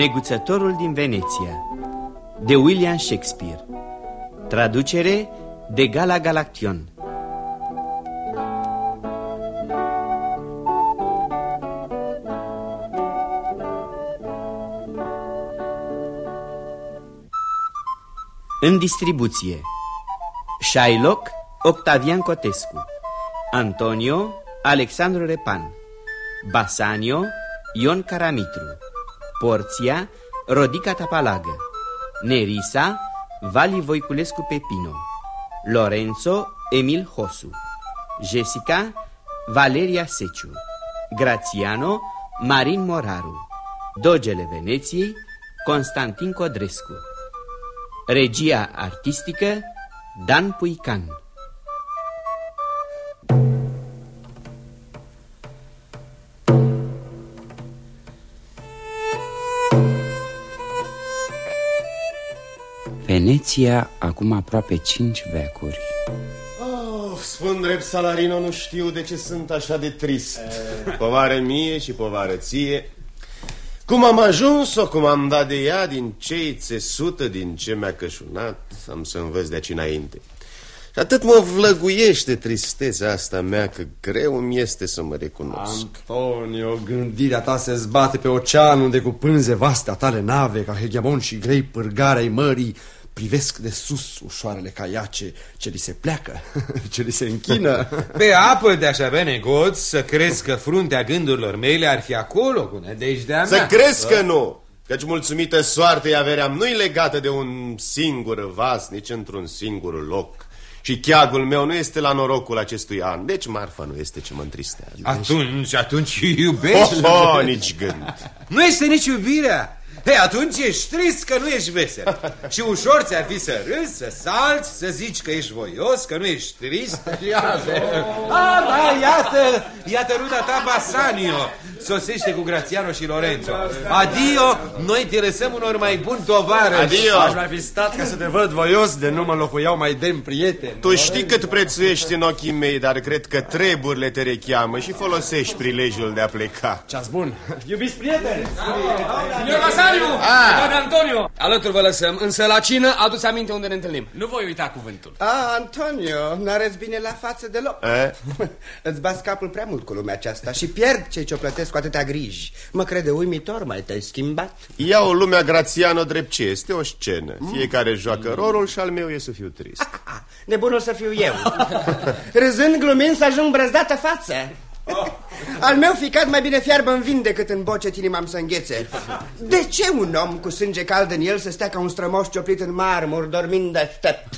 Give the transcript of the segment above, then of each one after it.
Neguțătorul din Veneția De William Shakespeare. Traducere de Gala Galaction. În distribuție Shylock Octavian Cotescu Antonio Alexandru Repan Basanio Ion Caramitru Porția Rodica Tapalagă. Nerisa Vali Voiculescu Pepino. Lorenzo Emil Hosu. Jessica Valeria Seciu. Grațiano Marin Moraru. Dogele Veneției Constantin Codrescu. Regia artistică Dan Puican Veneția acum aproape cinci vecuri. Oh, Spun drept, Salarino, nu știu de ce sunt așa de trist. Povară mie și povară ție. Cum am ajuns-o, cum am dat de ea Din ce țesută, din ce mi-a cășunat Am să învăț de aici înainte. Și atât mă vlăguiește tristețea asta mea Că greu mi este să mă recunosc. Antonio, gândirea ta se zbate pe ocean Unde cu pânze vaste tale nave Ca hegemon și grei pârgarea mării Privesc de sus ușoarele caiace ce li se pleacă, ce li se închină. Pe apă de așa avea negoț să crezi că fruntea gândurilor mele ar fi acolo cu nădejdea Să crezi că nu Căci mulțumită soartei averea nu-i legată de un singur vas, nici într-un singur loc. Și cheagul meu nu este la norocul acestui an Deci marfa nu este ce mă întristează. Atunci, atunci iubești Oh, oh nici gând. Nu este nici iubirea Hei, atunci ești trist că nu ești vesel. Și ușor ți-ar fi să râzi, să salți, să zici că ești voios, că nu ești trist. Iată, ah, da, iată, iată ruda ta Basanio Sosește cu Grațiano și Lorenzo. Adio, noi te lăsăm unor mai buni tovarăș. Adio. Aș mai fi stat ca să te văd voios De nu mă locuiau mai demn prieten Tu știi cât prețuiești în ochii mei Dar cred că treburile te recheamă Și folosești prilejul de a pleca. Ceas bun, iubiți prieteni! Signor Basanio, ah. Don Antonio! Alături vă lăsăm, însă la cină aduți aminte unde ne întâlnim. Nu voi uita cuvântul. Ah, Antonio, n-arăți bine la față deloc. Eh? Îți bați capul prea mult cu lumea aceasta Și pierd cei ce o plătesc cu atâtea griji. Mă crede uimitor, mai te-ai schimbat. Iau lumea Grațiano drept ce este o scenă. Fiecare joacă rolul și al meu e să fiu trist. Nebunul să fiu eu. Râzând, glumind, să ajung brăzdată față. Al meu ficat mai bine fiarbă în vin decât în bocet inima am să înghețe. De ce un om cu sânge cald în el să stea ca un strămoș cioplit în marmur dormind aștept?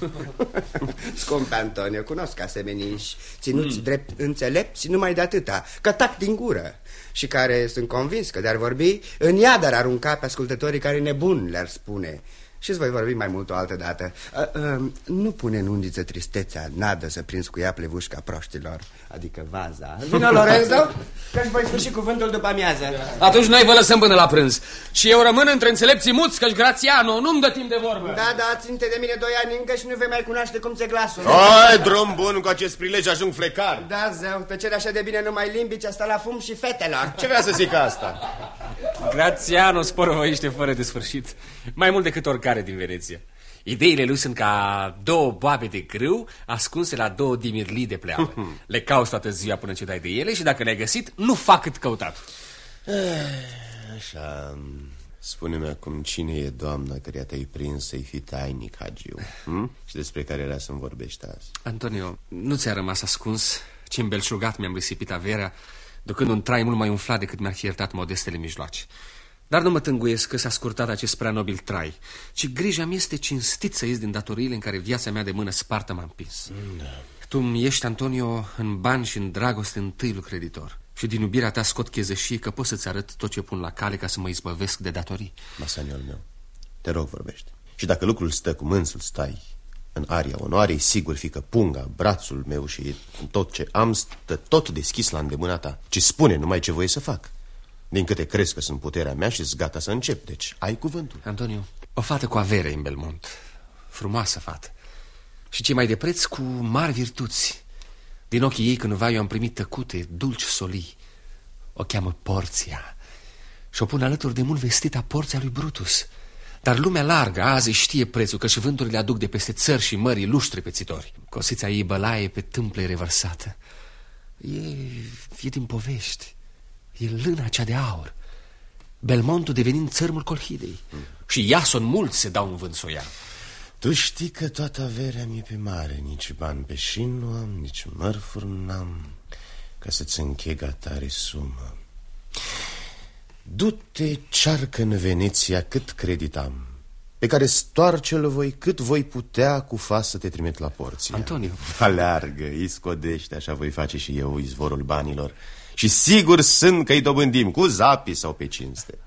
Scumpe Antonio, cunosc asemeniși Ținuți mm. drept înțelepți numai de atâta Că tac din gură și care sunt convins că de-ar vorbi în iad ar arunca pe ascultătorii care nebun le-ar spune. Și-ți voi vorbi mai mult o altă dată. Uh, uh, Nu pune în undiță tristețea Nadă să prins cu ea plevușca proștilor Adică vaza. Vino, Lorenzo, că-și voi sfârși cuvântul după amiază. Atunci noi vă lăsăm până la prânz. Și eu rămân între înțelepții muți Că-și Grațiano nu-mi dă timp de vorbă. Da, da, ținte de mine doi ani încă Și nu vei mai cunoaște cum se glasul. Ai, drum bun, cu acest prilej ajung flecar Da, zeu, pe cere așa de bine numai limbi Ce asta la fum și fetelor. Ce vrea să zic asta? Grațiano sporăvăiește fără de sfârșit. Mai mult decât oricare din Veneția Ideile lui sunt ca două boabe de grâu ascunse la două dimirlii de pleavă. Le cauți toată ziua până ce dai de ele și dacă le-ai găsit, nu fac cât căutat. Așa, spune-mi acum cine e doamna care te-ai prins să-i fi tainic, Hagiu? Hm? Și despre care era să-mi vorbești azi? Antonio, nu ți-a rămas ascuns ce îmbelșugat mi-am risipit averea, ducând un trai mult mai umflat decât mi-ar fi iertat modestele mijloace. Dar nu mă tânguiesc că s-a scurtat acest prea nobil trai, ci grija mi este cinstit să ies din datoriile în care viața mea de mână spartă m-a împins. Da. Tu mi ești, Antonio, în bani și în dragoste întâiul creditor. Și din iubirea ta scot chezășie că pot să-ți arăt tot ce pun la cale ca să mă izbăvesc de datorii. Masaniol meu, te rog vorbește. Și dacă lucrul stă cum însul stai în aria onoarei, sigur fi că punga, brațul meu și tot ce am stă tot deschis la îndemâna ta. Ci spune numai ce voie să fac. Din câte crezi că sunt puterea mea și gata să încep Deci ai cuvântul Antonio, o fată cu avere în Belmont Frumoasă fată Și ce mai de preț cu mari virtuți Din ochii ei cândva eu am primit tăcute, dulci solii O cheamă Porția și o pun alături de mult vestita porția lui Brutus. Dar lumea largă azi știe prețul că și vânturile aduc de peste țări și mării luștri pețitori. Cosița ei bălaie pe tâmple revărsată. E, e din povești. E lâna cea de aur. Belmontul devenind țărmul Colhidei. Mm. Și Iason mulți se dau în vânt să o ia. Tu știi că toată averea mi-e pe mare Nici bani pe șin nu am, nici mărfuri n-am Ca să-ți închei tare sumă Du-te cearcă în Veneția cât credit am Pe care stoarce-l voi cât voi putea cu fa să te trimit la porție Antonio Aleargă, îi scodește, așa voi face și eu izvorul banilor Și sigur sunt că îi dobândim cu zapii sau pe cinste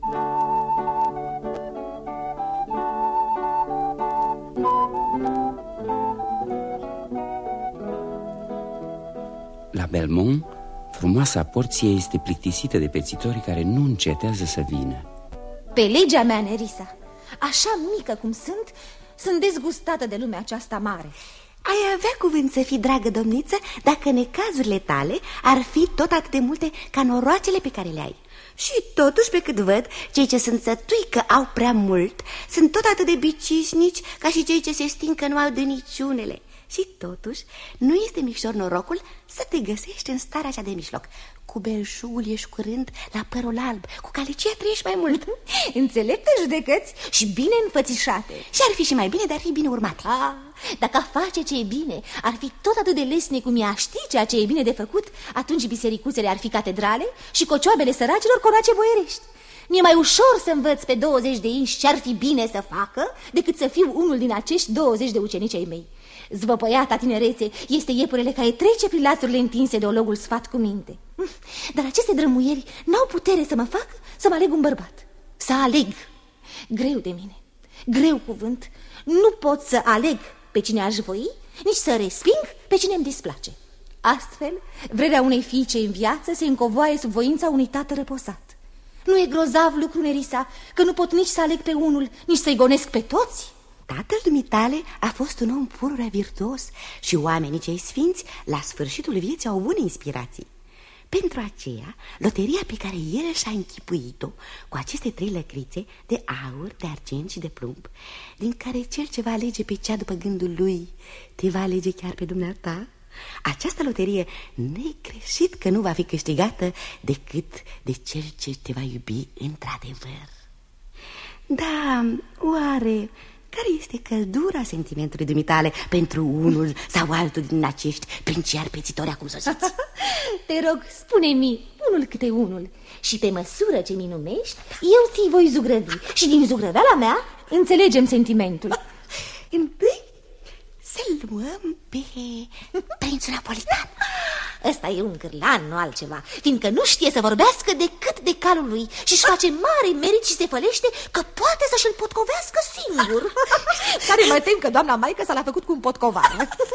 La Belmont, frumoasa porție este plictisită de pețitorii care nu încetează să vină. Pe legea mea, Nerisa, așa mică cum sunt, sunt dezgustată de lumea aceasta mare. Ai avea cuvânt să fii, dragă domniță, dacă necazurile tale ar fi tot atât de multe ca noroacele pe care le ai. Și totuși, pe cât văd, cei ce sunt sătui că au prea mult sunt tot atât de bicisnici ca și cei ce se sting că nu au de niciunele. Și totuși, nu este micșor norocul să te găsești în starea cea de mijloc. Cu belșugul ești curând la părul alb, cu calicia trăiești mai mult. Înțelepte judecăți și bine înfățișate. Și ar fi și mai bine, dar ar fi bine urmate. Ah, dacă a face ce e bine, ar fi tot atât de lesne cum ea ști ceea ce e bine de făcut, atunci bisericuțele ar fi catedrale și cocioabele săracilor conace boierești. Mi-e mai ușor să învăț pe 20 de inși ce ar fi bine să facă decât să fiu unul din acești 20 de ucenici ai mei. Zvăpăiata tinerețe este iepurele care trece prin lațurile întinse de ologul sfat cu minte. Dar aceste drămuieri n-au putere să mă fac să mă aleg un bărbat. Să aleg. Greu de mine. Greu cuvânt. Nu pot să aleg pe cine aș voi, nici să resping pe cine îmi displace. Astfel, vrerea unei fiice în viață se încovoaie sub voința unui tată răposat. Nu e grozav lucru, Nerisa, că nu pot nici să aleg pe unul, nici să-i gonesc pe toți? Tatăl dumitale a fost un om pururea virtuos și oamenii cei sfinți la sfârșitul vieții au bune inspirații. Pentru aceea, loteria pe care el și-a închipuit-o cu aceste trei lăcrițe de aur, de argint și de plumb, din care cel ce va alege pe cea după gândul lui, te va alege chiar pe dumneata, această loterie necreșit că nu va fi câștigată decât de cel ce te va iubi într-adevăr. Da, oare care este căldura sentimentului dumitale pentru unul sau altul din acești princiari pețitori acum sosiți? Te rog, spune-mi unul câte unul și pe măsură ce mi numești, eu ți voi zugrăvi și din zugrăveala mea înțelegem sentimentul. Întâi să-l luăm pe prințul napolitan. Ăsta e un cârlan, nu altceva, fiindcă nu știe să vorbească decât de calul lui și își face mare merit și se fălește că poate să-și-l potcovească singur. Care mă tem că doamna Maică s-a făcut cu un potcovar.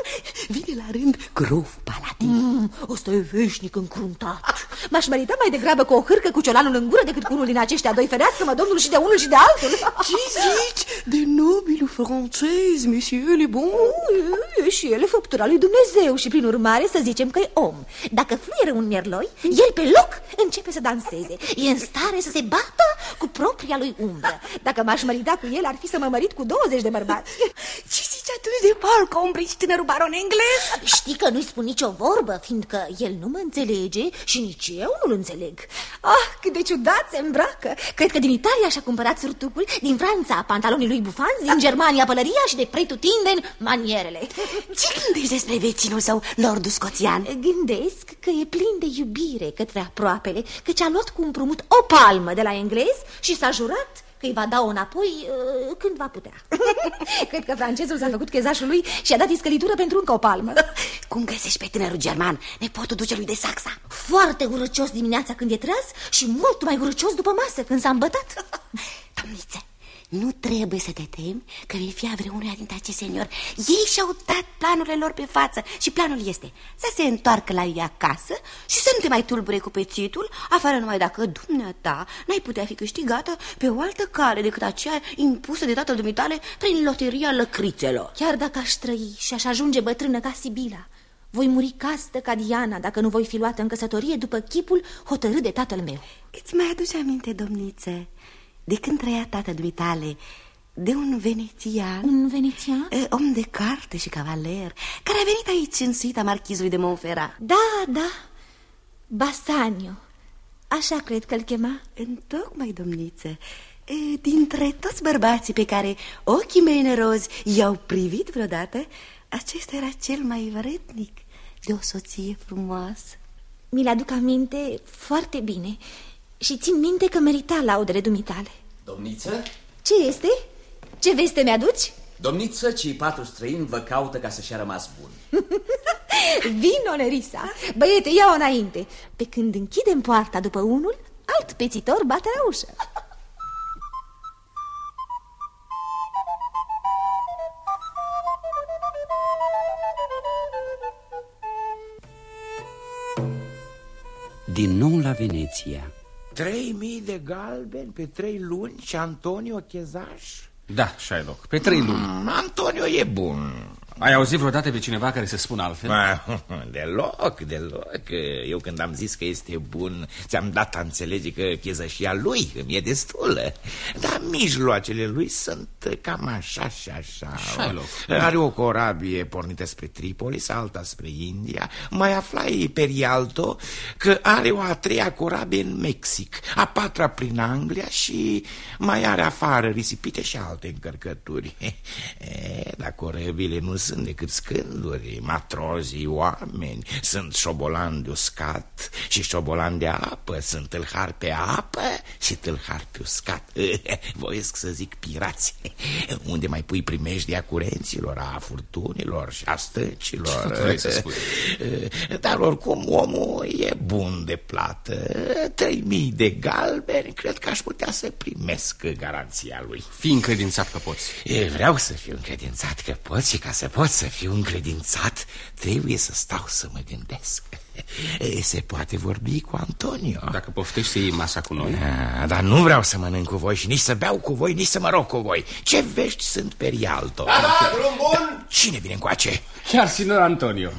Vine la rând grof palatin. Mm, ăsta e veșnic încruntat. M-aș merita mai degrabă cu o hârcă cu ciolanul în gură decât cu unul din aceștia doi. Ferească-mă, domnul, și de unul și de altul. Ce zici de nobilul francez, monsieur le bon? E și el făptura lui Dumnezeu și prin urmare să zicem că e om. Dacă fluieră un mierloi, el pe loc începe să danseze. E în stare să se bată cu propria lui umbră. Dacă m-aș mărita cu el, ar fi să mă mărit cu 20 de bărbați. Ce zici atunci de Paul Combridge, tânărul baron englez? Știi că nu-i spun nicio vorbă, fiindcă el nu mă înțelege și nici eu nu-l înțeleg. Ah, cât de ciudat se îmbracă. Cred că din Italia și-a cumpărat surtucul, din Franța pantalonii lui bufanți, din Germania pălăria și de pretutindeni manierele. Ce gândești despre vecinul său, lordul scoțian? Gândesc că e plin de iubire către aproapele, căci a luat cu împrumut o palmă de la englez și s-a jurat că îi va da-o înapoi uh, când va putea. Cred că francezul s-a făcut chezașul lui și a dat iscălitură pentru încă o palmă. Cum găsești pe tânărul german, nepotul ducelui de Saxa? Foarte urăcios dimineața când e tras și mult mai urăcios după masă când s-a îmbătat. Domnițe, nu trebuie să te temi că vei fi a vreunuia dintre acești seniori. Ei și-au dat planurile lor pe față și planul este să se întoarcă la ei acasă și să nu te mai tulbure cu pețitul, afară numai dacă dumneata n-ai putea fi câștigată pe o altă cale decât aceea impusă de tatăl dumitale prin loteria lăcrițelor. Chiar dacă aș trăi și aș ajunge bătrână ca Sibila, Voi muri castă ca Diana dacă nu voi fi luată în căsătorie după chipul hotărât de tatăl meu. Îți mai aduce aminte, domniță, de când trăia tată dumitale, de un venețian Un venețian? eh, Om de carte și cavaler Care a venit aici în suita marchizului de Monferrat Da, da, Basanio. Așa cred că-l chema. Întocmai, domniță E, Dintre toți bărbații pe care ochii mei nerozi i-au privit vreodată Acesta era cel mai vrednic de o soție frumoasă Mi-l aduc aminte foarte bine și țin minte că merita laudele dumitale. Domniță? Ce este? Ce veste mi-aduci? Domniță, cei patru străini vă caută ca să-și a rămas bun. Vino, Nerisa. Băiete, ia-o înainte. Pe când închidem poarta după unul, alt pețitor bate la ușă. Din nou la Veneția Trei mii de galbeni pe trei luni și Antonio Chezaș? Da, Shylock, pe trei luni. Mm, Antonio e bun. Ai auzit vreodată pe cineva care să spună altfel? Ma, deloc, deloc. Eu când am zis că este bun, ți-am dat a înțelege că chezășia lui îmi e destulă. Dar mijloacele lui sunt cam așa și așa. Shylock. Are o corabie pornită spre Tripolis, alta spre India. Mai aflai pe Rialto că are o a treia corabie în Mexic, a patra prin Anglia și mai are afară risipite și alte încărcături. E, dar corăbile nu sunt decât scânduri, matrozii oameni, sunt șobolani de uscat și șobolani de apă, sunt tâlhari pe apă și tâlhari pe uscat. Voiesc să zic pirați, unde mai pui primejdia curenților, a furtunilor și a stâncilor. Ce vrei să spui? Dar oricum omul e bun de plată. Trei mii de galbeni, cred că aș putea să primesc garanția lui. Fii încredințat că poți. E, Vreau să fiu încredințat că pot și ca să pot să fiu încredințat, trebuie să stau să mă gândesc. E, Se poate vorbi cu Antonio. Dacă poftești să iei masa cu noi... A, dar nu vreau să mănânc cu voi și nici să beau cu voi, nici să mă rog cu voi. Ce vești sunt pe Rialto? Da, da, drum bun! Cine vine încoace? Chiar sinor Antonio.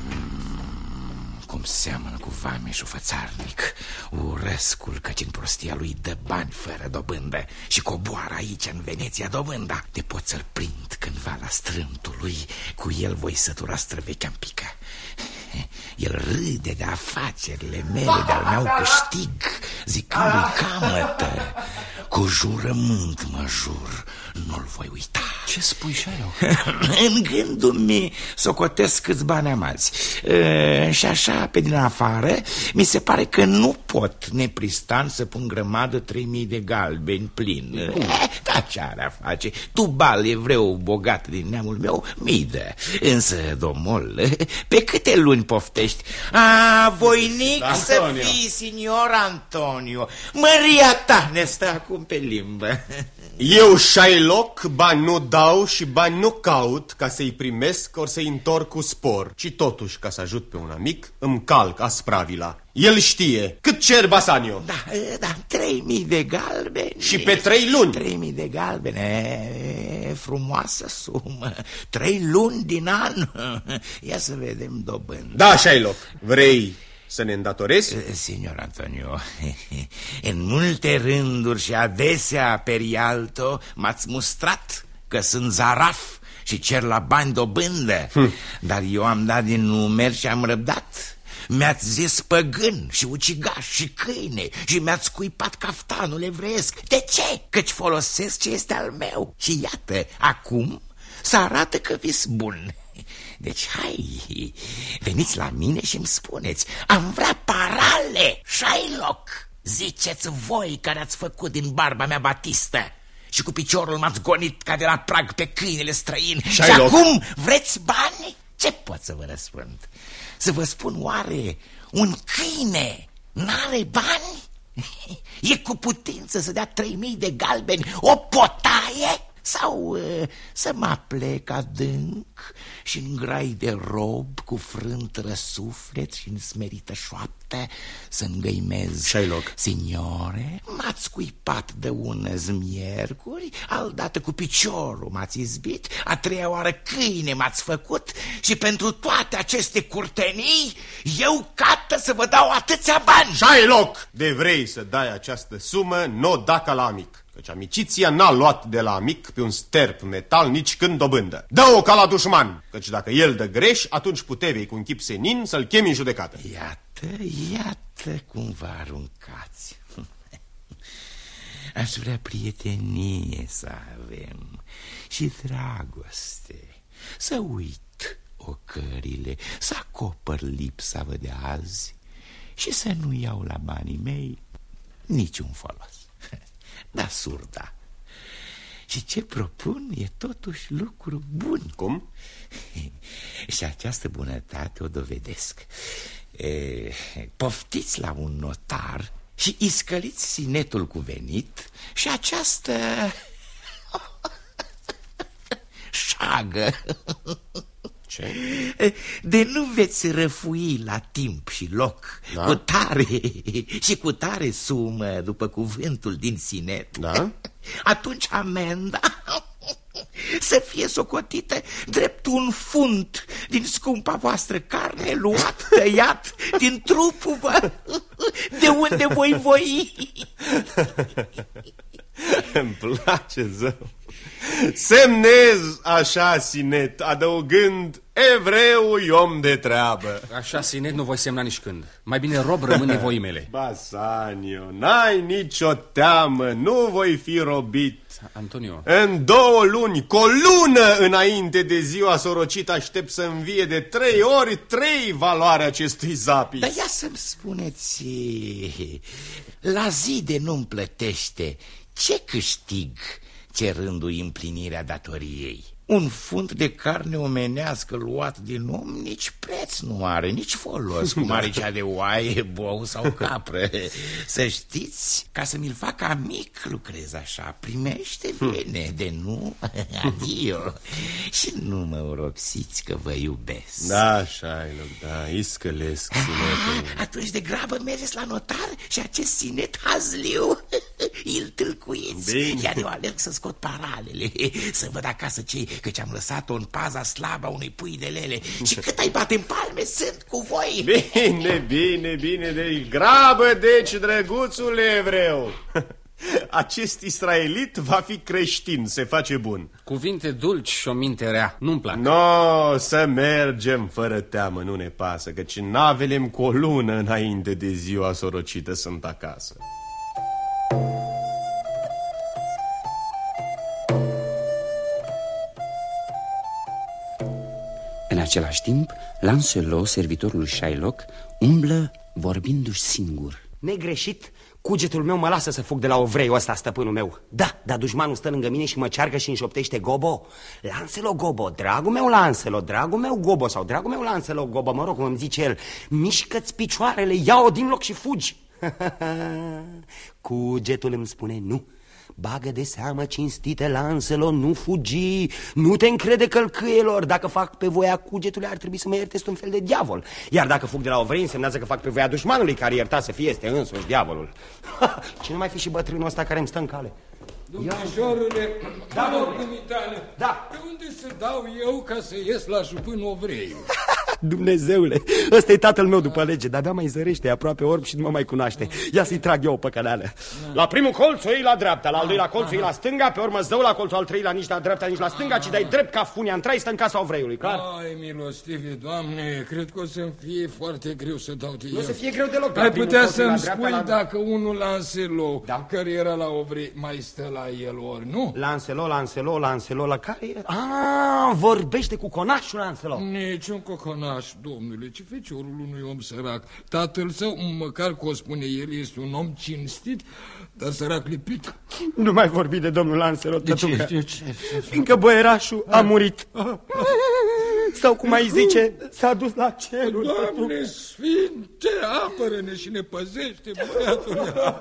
Cum seamănă cu vameșul fățarnic. Urăscul căci în prostia lui dă bani fără dobândă Și coboară aici în Veneția dobânda. Te pot să-l prind cândva la strântul lui. Cu el voi sătura străvechea pică. El râde de afacerile mele, de-al meu câștig Zicându-i camătă Cu jurământ mă jur Nu-l voi uita Ce spui, Shylock? în gândul mi socotesc câți bani am azi e, Și așa, pe din afară Mi se pare că nu pot nepristan să pun grămadă 3000 de galbeni plin e, Da, ce are a face? Tu, bal evreu bogat din neamul meu, mi dă Însă, domol, pe câte luni poftești? A, voinic Da, să Antonio. fii, signor Antonio Măria ta ne stă acum pe limbă Eu, Shylock, bani nu dau și bani nu caut ca să-i primesc ori să-i întorc cu spor, ci totuși, ca să ajut pe un amic, îmi calc aspravila. El știe. Cât cer Basanio? Da, da, trei mii de galbeni Și pe trei luni. Trei mii de galbene, e, frumoasă sumă Trei luni din an Ia să vedem dobândă Da, Shylock. Vrei să ne îndatorezi? Eh, Signor Antonio, în multe rânduri și adesea pe Rialto m-ați mustrat că sunt zaraf și cer la bani dobândă hm. Dar eu am dat din numeri și am răbdat mi-ați zis păgân și ucigaș și câine și mi-ați scuipat caftanul evreiesc. De ce? Căci folosesc ce este al meu. Și iată, acum să arată că vis bun. Deci, hai, veniți la mine și îmi spuneți, am vrea parale, Shylock. Ziceți voi care ați făcut din barba mea batistă și cu piciorul m-ați gonit ca de la prag pe câinele străin. Și Shylock. acum vreți bani? Ce pot să vă răspund? Să vă spun oare, un câine n-are bani? E cu putință să dea trei mii de galbeni o potaie? Sau uh, să mă plec adânc și în grai de rob cu frânt răsuflet și în smerită șoaptă să îngăimez Shylock. Signore, m-ați scuipat de ună miercuri, aldată cu piciorul m-ați izbit, a treia oară câine m-ați făcut și pentru toate aceste curtenii eu cată să vă dau atâția bani. Shylock! De vrei să dai această sumă, nu o da ca la amic. Căci amiciția n-a luat de la amic pe un sterp metal nici când dobândă. Dă-o ca la dușman, căci dacă el dă greș, atunci putevei cu un chip senin să-l chemi în judecată. Iată, iată cum vă aruncați. Aș vrea prietenie să avem și dragoste, să uit ocările, să acopăr lipsa vă de azi și să nu iau la banii mei niciun folos. Da, surda. Și ce propun e totuși lucru bun. Cum? Și această bunătate o dovedesc. E, poftiți la un notar și iscăliți sinetul cuvenit și această șagă. Ce? De nu veți răfui la timp și loc Da? Cu tare și cu tare sumă După cuvântul din sinet Da? Atunci amenda să fie socotită drept un funt din scumpa voastră carne luat, tăiat din trupul vă, de unde voi voi. Îmi place, zău. Semnez așa sinet, adăugând evreu om de treabă. Așa, Sinet, nu voi semna nici când. Mai bine rob rămâne voii mele. Basanio, n-ai nicio teamă, nu voi fi robit. Antonio, În două luni, cu o lună înainte de ziua sorocit, aștept să învie de trei ori trei valoarea acestui zapis. Dar ia să-mi spuneți, la zi de nu-mi plătește, ce câștig cerându-i împlinirea datoriei? Un fund de carne omenească luat din om nici preț nu are, nici folos, cum are cea de oaie, bou sau capră. Să știți, ca să mi-l fac amic, lucrez așa, primește bine, de nu, adio. Și nu mă oropsiți că vă iubesc. Da, Shylock, da, iscălesc sinetul. Atunci de grabă mergeți la notar și acest sinet hazliu îl tâlcuiți. Bine. Iar eu alerg să scot paralele, să văd acasă ce căci am lăsat-o în paza slabă a unui pui de lele. Și cât ai bate în palme, sunt cu voi. Bine, bine, bine, deci grabă, deci, drăguțul evreu. Acest israelit va fi creștin, se face bun. cuvinte dulci și o minte rea, nu-mi plac. No, să mergem fără teamă, nu ne pasă, căci navele cu o lună înainte de ziua sorocită sunt acasă. În același timp, Lancelot, servitorul lui Shylock, umblă vorbindu-și singur. Negreșit, cugetul meu mă lasă să fug de la ovreiul ăsta, stăpânul meu. Da, dar dușmanul stă lângă mine și mă cearcă și înșoptește Gobo. Lanselo Gobo, dragul meu Lanselo, dragul meu Gobo Sau dragul meu Lanselo Gobo, mă rog cum îmi zice el Mișcă-ți picioarele, ia-o din loc și fugi Cugetul îmi spune nu. Bagă de seamă, cinstite Lanselo, nu fugi. Nu te încrede călcâielor. Dacă fac pe voia cugetului ar trebui să mă iertesc un fel de diavol. Iar dacă fug de la ovrei însemnează că fac pe voia dușmanului Care ierta să fie este însuși diavolul. Ce nu mai fi și bătrânul ăsta care îmi stă în cale Domnișorule, da, dumitale, Da. pe unde să dau eu ca să ies la jupân ovreiul? Dumnezeule, ăsta e tatăl meu după lege De-abia mai zărește, e aproape orb și nu mă mai cunoaște Ia să-i trag eu o păcăleală La primul colț o iei la dreapta, la al doilea colț o iei la stânga Pe urmă îți dau la colțul al treilea nici la dreapta, nici la stânga Ci dai drept ca funia în trai, stă în casa ovreiului, clar? Ai, milostive, doamne, cred că o să-mi fie foarte greu să dau de Nu el. o să fie greu deloc la Ai primul putea colț, la să-mi dreapta, spui la- dacă unul Lanselo, Da. care era la ovrei, mai stă la el ori, nu? Lanselo, Lanselo, Lanselo, la care e? Ah, vorbește cu conașul Lanselo Niciun coconaș, domnule, ce feciorul unui om sărac. Tatăl său, măcar că o spune el, este un om cinstit, dar sărac lipit. Nu mai vorbi de domnul Lanselo, De ce? tătucă De ce? Fiindcă boierașul a murit Sau cum ai zice, s-a dus la cerul. Doamne Sfinte, apără-ne și ne păzește, băiatul ea.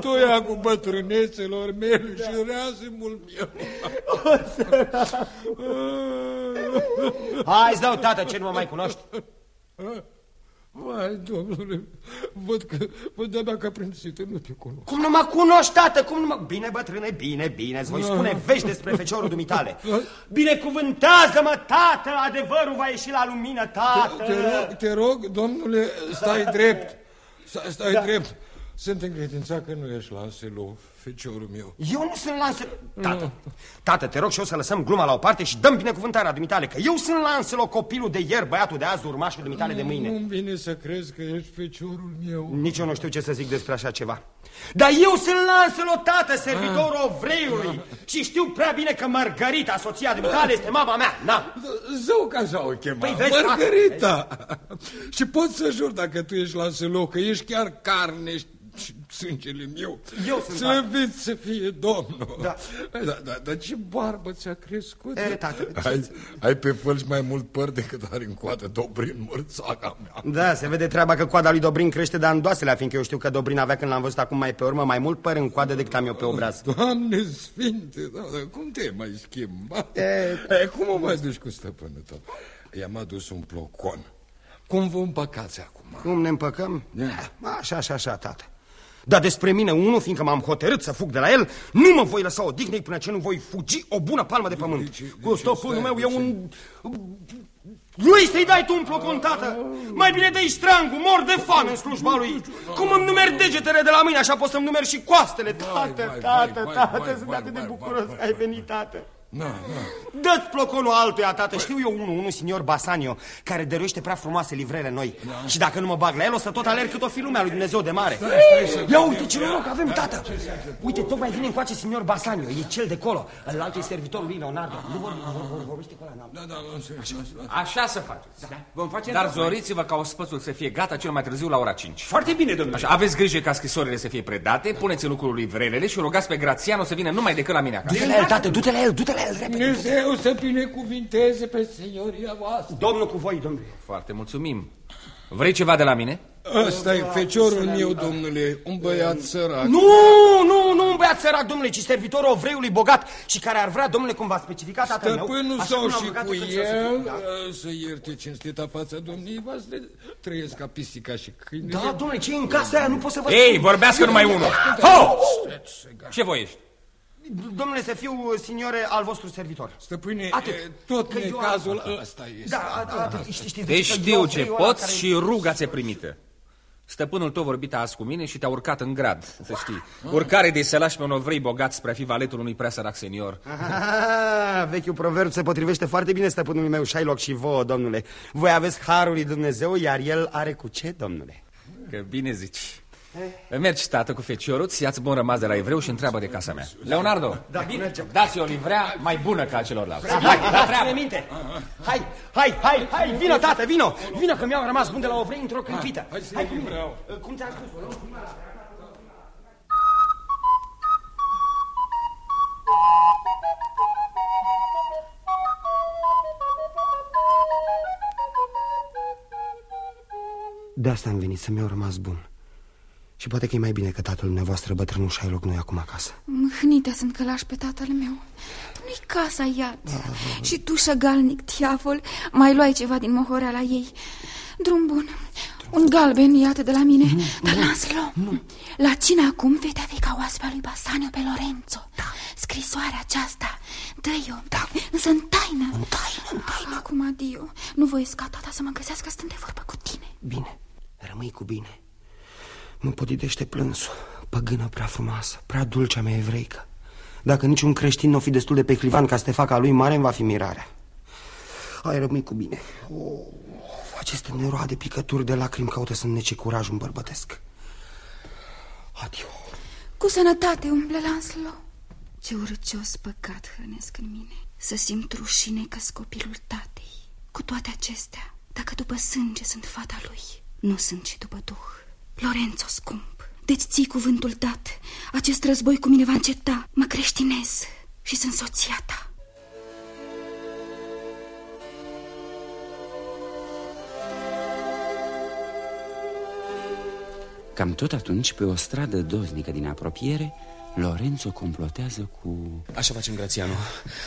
Tu ia cu bătrânețelor mele și reazimul meu. Hai, îți dau, tată, ce nu mă mai cunoști? Vai, domnule, văd că, văd de-abia că prinsită, nu te cunosc. Cum nu mă cunoști, tată? Cum nu mă... Bine, bătrâne, bine, bine, îți voi spune vești despre feciorul dumitale. Binecuvântează-mă, tată, adevărul va ieși la lumină, tată. Te rog, te rog, domnule, stai drept. Stai, stai Da. drept. Sunt încredințat că nu ești la Selu, feciorul meu. Eu nu sunt Lancelot. Tată, tată, te rog și eu să lăsăm gluma la o parte și dăm binecuvântarea dumitale, că eu sunt Lancelot, copilul de ieri, băiatul de azi, urmașul dumitale de mâine. Nu-mi vine să crezi că ești feciorul meu. Nici eu nu știu ce să zic despre așa ceva. Dar eu sunt Lancelot, tată, servitorul Ah. ovreiului. Și știu prea bine că Margarita, soția dumitale, este mama mea. Na. Zău că așa o chema, Păi vezi, Margarita. Și pot să jur dacă tu ești la Selu, că ești chiar carne și și sângele meu. Eu sunt Slăvit să fie Domnul. Da. Da, da, dar ce barbă ți-a crescut? E, tată, ai, ai pe fălci mai mult păr decât are în coadă Dobrin mărțaga mea. Da, se vede treaba că coada lui Dobrin crește de andoaselea, fiindcă eu știu că Dobrin avea când l-am văzut acum mai pe urmă mai mult păr în coadă decât am eu pe obraz. Doamne sfinte, da, dar cum te mai schimbat? E... E, cum o mai duci cu stăpânul tău? I-am adus un plocon. Cum vă împăcați acum? Cum ne împăcăm? Da. Așa, așa, așa, tată. Dar despre mine, unul, fiindcă m-am hotărât să fug de la el, nu mă voi lăsa odihnei până ce nu voi fugi o bună palmă de pământ. Cu stopul meu e un... Lui să-i dai tu un plocon, tată! Mai bine dai strangul, mor de foame în slujba lui! Cum îmi numeri degetele de la mâine, așa pot să-mi numeri și coastele, tată, vai, tată, vai, tată, vai, sunt vai, atât de vai, bucuros vai, că ai venit, tată. Na, na. Dă-ți ploconul altuia, tată, știu eu unul, unul signor Basanio, care dăruiește prea frumoase livrele noi. Și dacă nu mă bag la el, o să tot alerg cât o fi lumea lui Dumnezeu de mare. Ia uite ce noroc avem, tată! Uite, tocmai vine încoace signor Basanio, e cel de colo. Ălalt e servitorul lui Leonardo. Nu vor, vor, vor, vorbește cu ăla, n-am. Da, da, da, Așa să faceți. Da. Vom face Dar întotdeauna. zoriți-vă ca ospățul să fie gata cel mai târziu la ora 5. Foarte bine, domnule. Așa, aveți grijă ca scrisorile să fie predate, puneți în lucrul lui vrelele și rugați pe Grațiano să vină numai decât la mine acasă. Du-te la el, tată, du-te la el, du-te la el, repede. Dumnezeu să binecuvinteze pe senioria voastră. Domnul cu voi, domnule. Foarte mulțumim. Vrei ceva de la mine? Ăsta e feciorul meu, domnule, un băiat sărac. Nu, nu, nu un băiat sărac, domnule, ci servitorul ovreiului bogat și care ar vrea, domnule, cum v-a specificat tatăl meu. Stăpânul așa sau cum l-am și rugat cu eu când să se el, fie- Da. să ierte cinstita fața domniei voastre, trăiesc ca pisica și câinele. Da, domnule, ce e în casa aia? Nu pot să vă Ei, spun. vorbească numai unul. Ho! Ho! Ce voi ești? Domnule, să fiu signore al vostru servitor. Stăpâne, Atât. e, tot Că eu necazul am- ăsta este. Da, a- atât. Știți, știți de Deci ce? Că știu eu ce vreau ăla poți care- și ruga ți primită. Stăpânul tău vorbit azi cu mine și te-a urcat în grad, să știi. Urcare de sălași pe un ovrei bogat spre a fi valetul unui prea sărac senior. Ah, vechiul proverb se potrivește foarte bine stăpânului meu Shylock și vouă, domnule. Voi aveți harul lui Dumnezeu, iar el are cu ce, domnule? Că bine zici. Mergi, tată, cu feciorul, ți ia-ți bun rămas de la evreu și întreabă de casa mea. Leonardo, Da, mergem. dați o livrea mai bună ca a celorlalți. Hai, hai, ține minte! Hai, hai, hai, hai, vină, tată, vină! Vină că mi-au rămas bun de la ovrei într-o câmpită. Hai să Hai, iei cum, vreau. cum ți-am spus? nu? De asta am venit, să mi-au rămas bun. Și poate că e mai bine că tatăl dumneavoastră, bătrânul Shylock, nu e acum acasă. Mâhnite sunt călași pe tatăl meu. Nu-i casa iad Și tu, șăgalnic, diavol. Mai luai ceva din mohoreala ei. Drum bun. Un galben, iată de la mine. Dar lasă-l La cine acum vei avea ca oaspea lui Basanio pe Lorenzo? Da. Scrisoarea aceasta. Dă-i-o. Da. Însă în taină. În taină, în taină. Acum adio Nu voiesc ca tata să mă găsească stând de vorbă cu tine. Bine, rămâi cu bine Mă potidește plânsul Păgână prea frumoasă, prea dulcea mea evreică. Dacă niciun creștin nu o fi destul de peclivan ca să te facă a lui mare, îmi va fi mirarea. Hai, rămâi cu bine. Oh, Aceste neroade picături de lacrimi caută să nece curajul bărbătesc Adio. Cu sănătate, umble Lanslo Ce urăcios păcat hrănesc în mine. Să simt rușine că copilul tatei. Cu toate acestea, dacă după sânge sunt fata lui Nu sunt și după duh Lorenzo, scump, de-ți ții cuvântul dat. Acest război cu mine va înceta. Mă creștinez și sunt soția ta. Cam tot atunci, pe o stradă doznică din apropiere, Lorenzo complotează cu... Așa facem, Grațiano.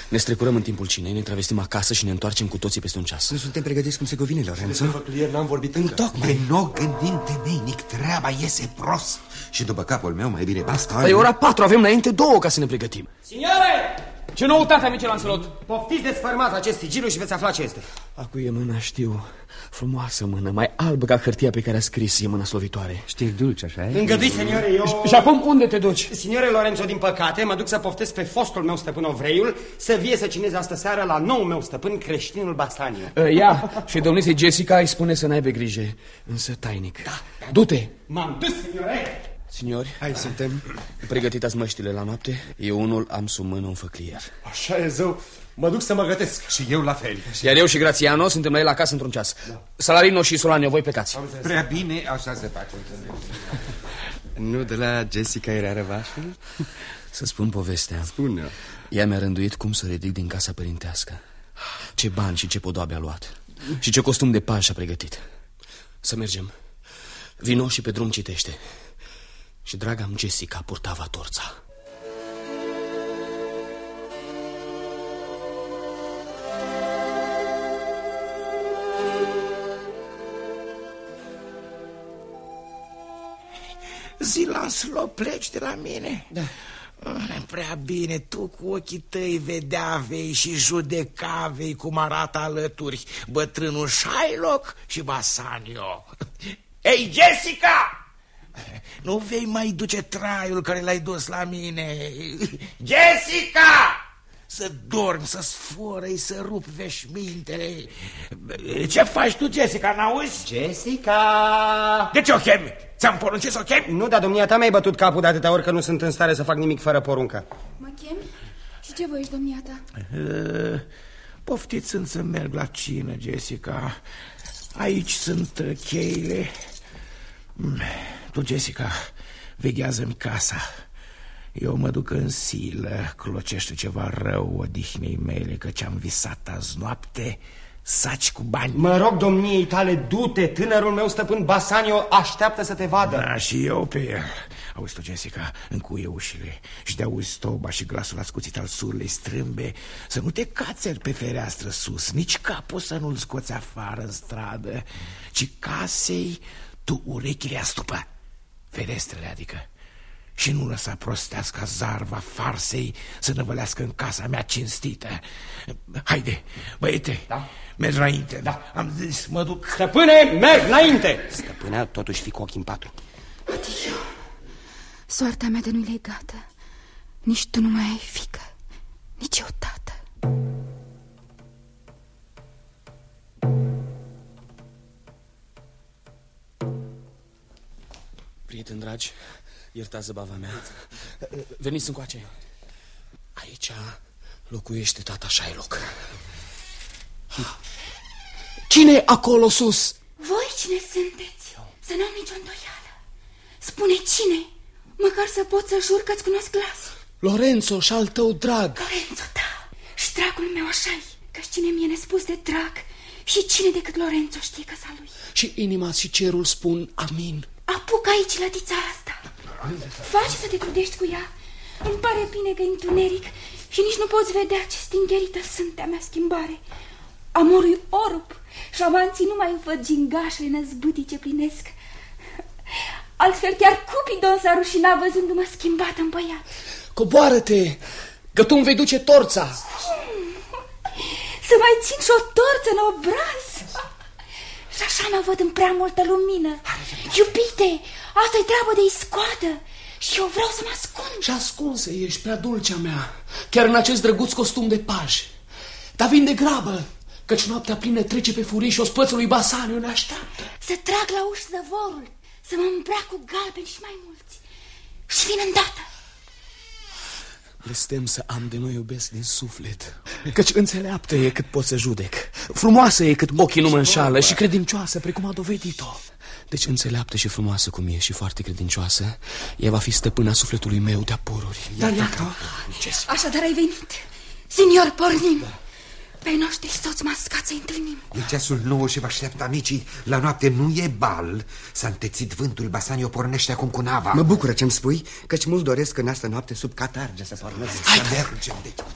Ne strecurăm în timpul cinei, ne travestim acasă și ne întoarcem cu toții peste un ceas. Nu suntem pregătiți cum se cuvine, Lorenzo. Făclier, n-am vorbit încă. Tocmai. De nou gândim temeinic, treaba iese prost Și după capul meu mai bine basta Păi ora patru, avem înainte două ca să ne pregătim. Signore! Ce noutate, amice Lancelot? Poftiți desfărmați acest sigiliu și veți afla ce este. Acu e mâna, știu. Frumoasă mână, mai albă ca hârtia pe care a scris e mâna slovitoare. Știi dulce, așa e? Îngăduiți, seniore, eu... Și acum unde te duci? Signore Lorenzo, din păcate, mă duc să poftesc pe fostul meu stăpân Ovreiul să vie să cineze astă seară la nou meu stăpân, creștinul Bastanio. Uh, Ia, și domnisei Jessica îi spune să n-aibă grijă, însă tainic. Da, Du-te! M-am dus, signore! Signori, Hai, suntem. pregătitați măștile la noapte? Eu unul am sub mână un făclier. Așa e zău. Mă duc să mă gătesc. Și eu la fel Iar eu și Grațiano suntem la el acasă într-un ceas. Salarino și Solanio, voi plecați. Prea bine, așa se face Nu de la Jessica era răvașul? Să spun povestea. Spune Ea mi-a rânduit cum să ridic din casa părintească. Ce bani și ce podoabe a luat. Și ce costum de paș a pregătit. Să mergem. Vino și pe drum citește. Și draga Jessica purtava torța. Zi, Lancelot, pleci de la mine? Da. Prea bine, tu cu ochii tăi vedeavei și judecavei cum arată alături bătrânul Shylock și Basanio. Ei, Jessica! Nu vei mai duce traiul care l-ai dus la mine. Jessica! Să dormi, să sforăi, să rup veșmintele. Ce faci tu, Jessica, n-auzi? Jessica! De ce o chemi? Ți-am poruncit să o chemi? Nu, dar domnia ta mi-ai bătut capul de atâtea ori că nu sunt în stare să fac nimic fără poruncă. Mă chemi? Și ce voiești, domnia ta? Uh, Poftiți să merg la cină, Jessica. Aici sunt uh, cheile. Mm, Tu, Jessica, veghează-mi casa. Eu mă duc în silă, clocește ceva rău odihnei mele, că ce-am visat azi noapte, saci cu bani. Mă rog domniei tale, du-te, tânărul meu stăpân Basanio așteaptă să te vadă. Da, și eu pe el. Auzi tu, Jessica, încuie ușile și de auzi toba și glasul ascuțit al surlei strâmbe, să nu te cațeri pe fereastră sus, nici capul să nu-l scoți afară în stradă, ci casei tu urechile astupă, ferestrele adică. Și nu lăsa prostească zarva farsei să năvălească în casa mea cinstită. Haide, băiete, da? mergi înainte. Da. Am zis, mă duc. Stăpâne, merg înainte! Stăpânea totuși fi cu ochii în patru. Adio. Soarta mea de nu-i legată. Nici tu nu mai ai fică, nici eu tată. Prieteni dragi, iertați zăbava mea. Veniți încoace. Aici locuiește tata Shylock. cine e acolo sus? Voi cine sunteți? Să n-am nicio îndoială. Spune cine, măcar să pot să jur că-ți cunosc glasul. Lorenzo și al tău drag. Lorenzo, da, și dragul meu așa-i, că cine mi-e nespus de drag și cine decât Lorenzo știe că sa lui. Și inima și cerul spun amin. Apuc aici lădița asta. Face să te trudești cu ea. Îmi pare bine că e întuneric și nici nu poți vedea ce stingherită sunt a mea schimbare. Amorul orup și amanții nu mai văd gingașele năzbâtii ce plinesc. Altfel chiar Cupidon s-a rușinat văzându-mă schimbat în băiat. Coboară-te, că tu îmi vei duce torța. Să mai țin și o torță în obraz. Și așa mă văd în prea multă lumină. Iubite, asta e treabă de iscoadă. Și eu vreau să mă ascund. Și ascunsă ești, prea dulcea mea, chiar în acest drăguț costum de paj. Dar vin de grabă, căci noaptea plină trece pe furiș și ospățul lui Basaniu ne așteaptă. Să trag la ușă zăvorul, să mă îmbrac cu galbeni și mai mulți. Și vin îndată. Blestem să am de noi iubesc din suflet. Căci înțeleaptă e cât pot să judec. Frumoasă e cât ochii nu mă înșală Și credincioasă precum a dovedit-o. Deci înțeleaptă și frumoasă cum e și foarte credincioasă Ea va fi stăpâna sufletului meu de-a pururi Dar iată, așadar ai venit Signor, pornim Pe noștri soți mascați să întâlnim. E ceasul nou și vă așteaptă amicii. La noapte nu e bal. S-a întețit vântul, Basanio pornește acum cu nava. Mă bucură ce-mi spui, căci mult doresc în asta noapte sub catarge să pornesc. Hai, să mergem, deci, cu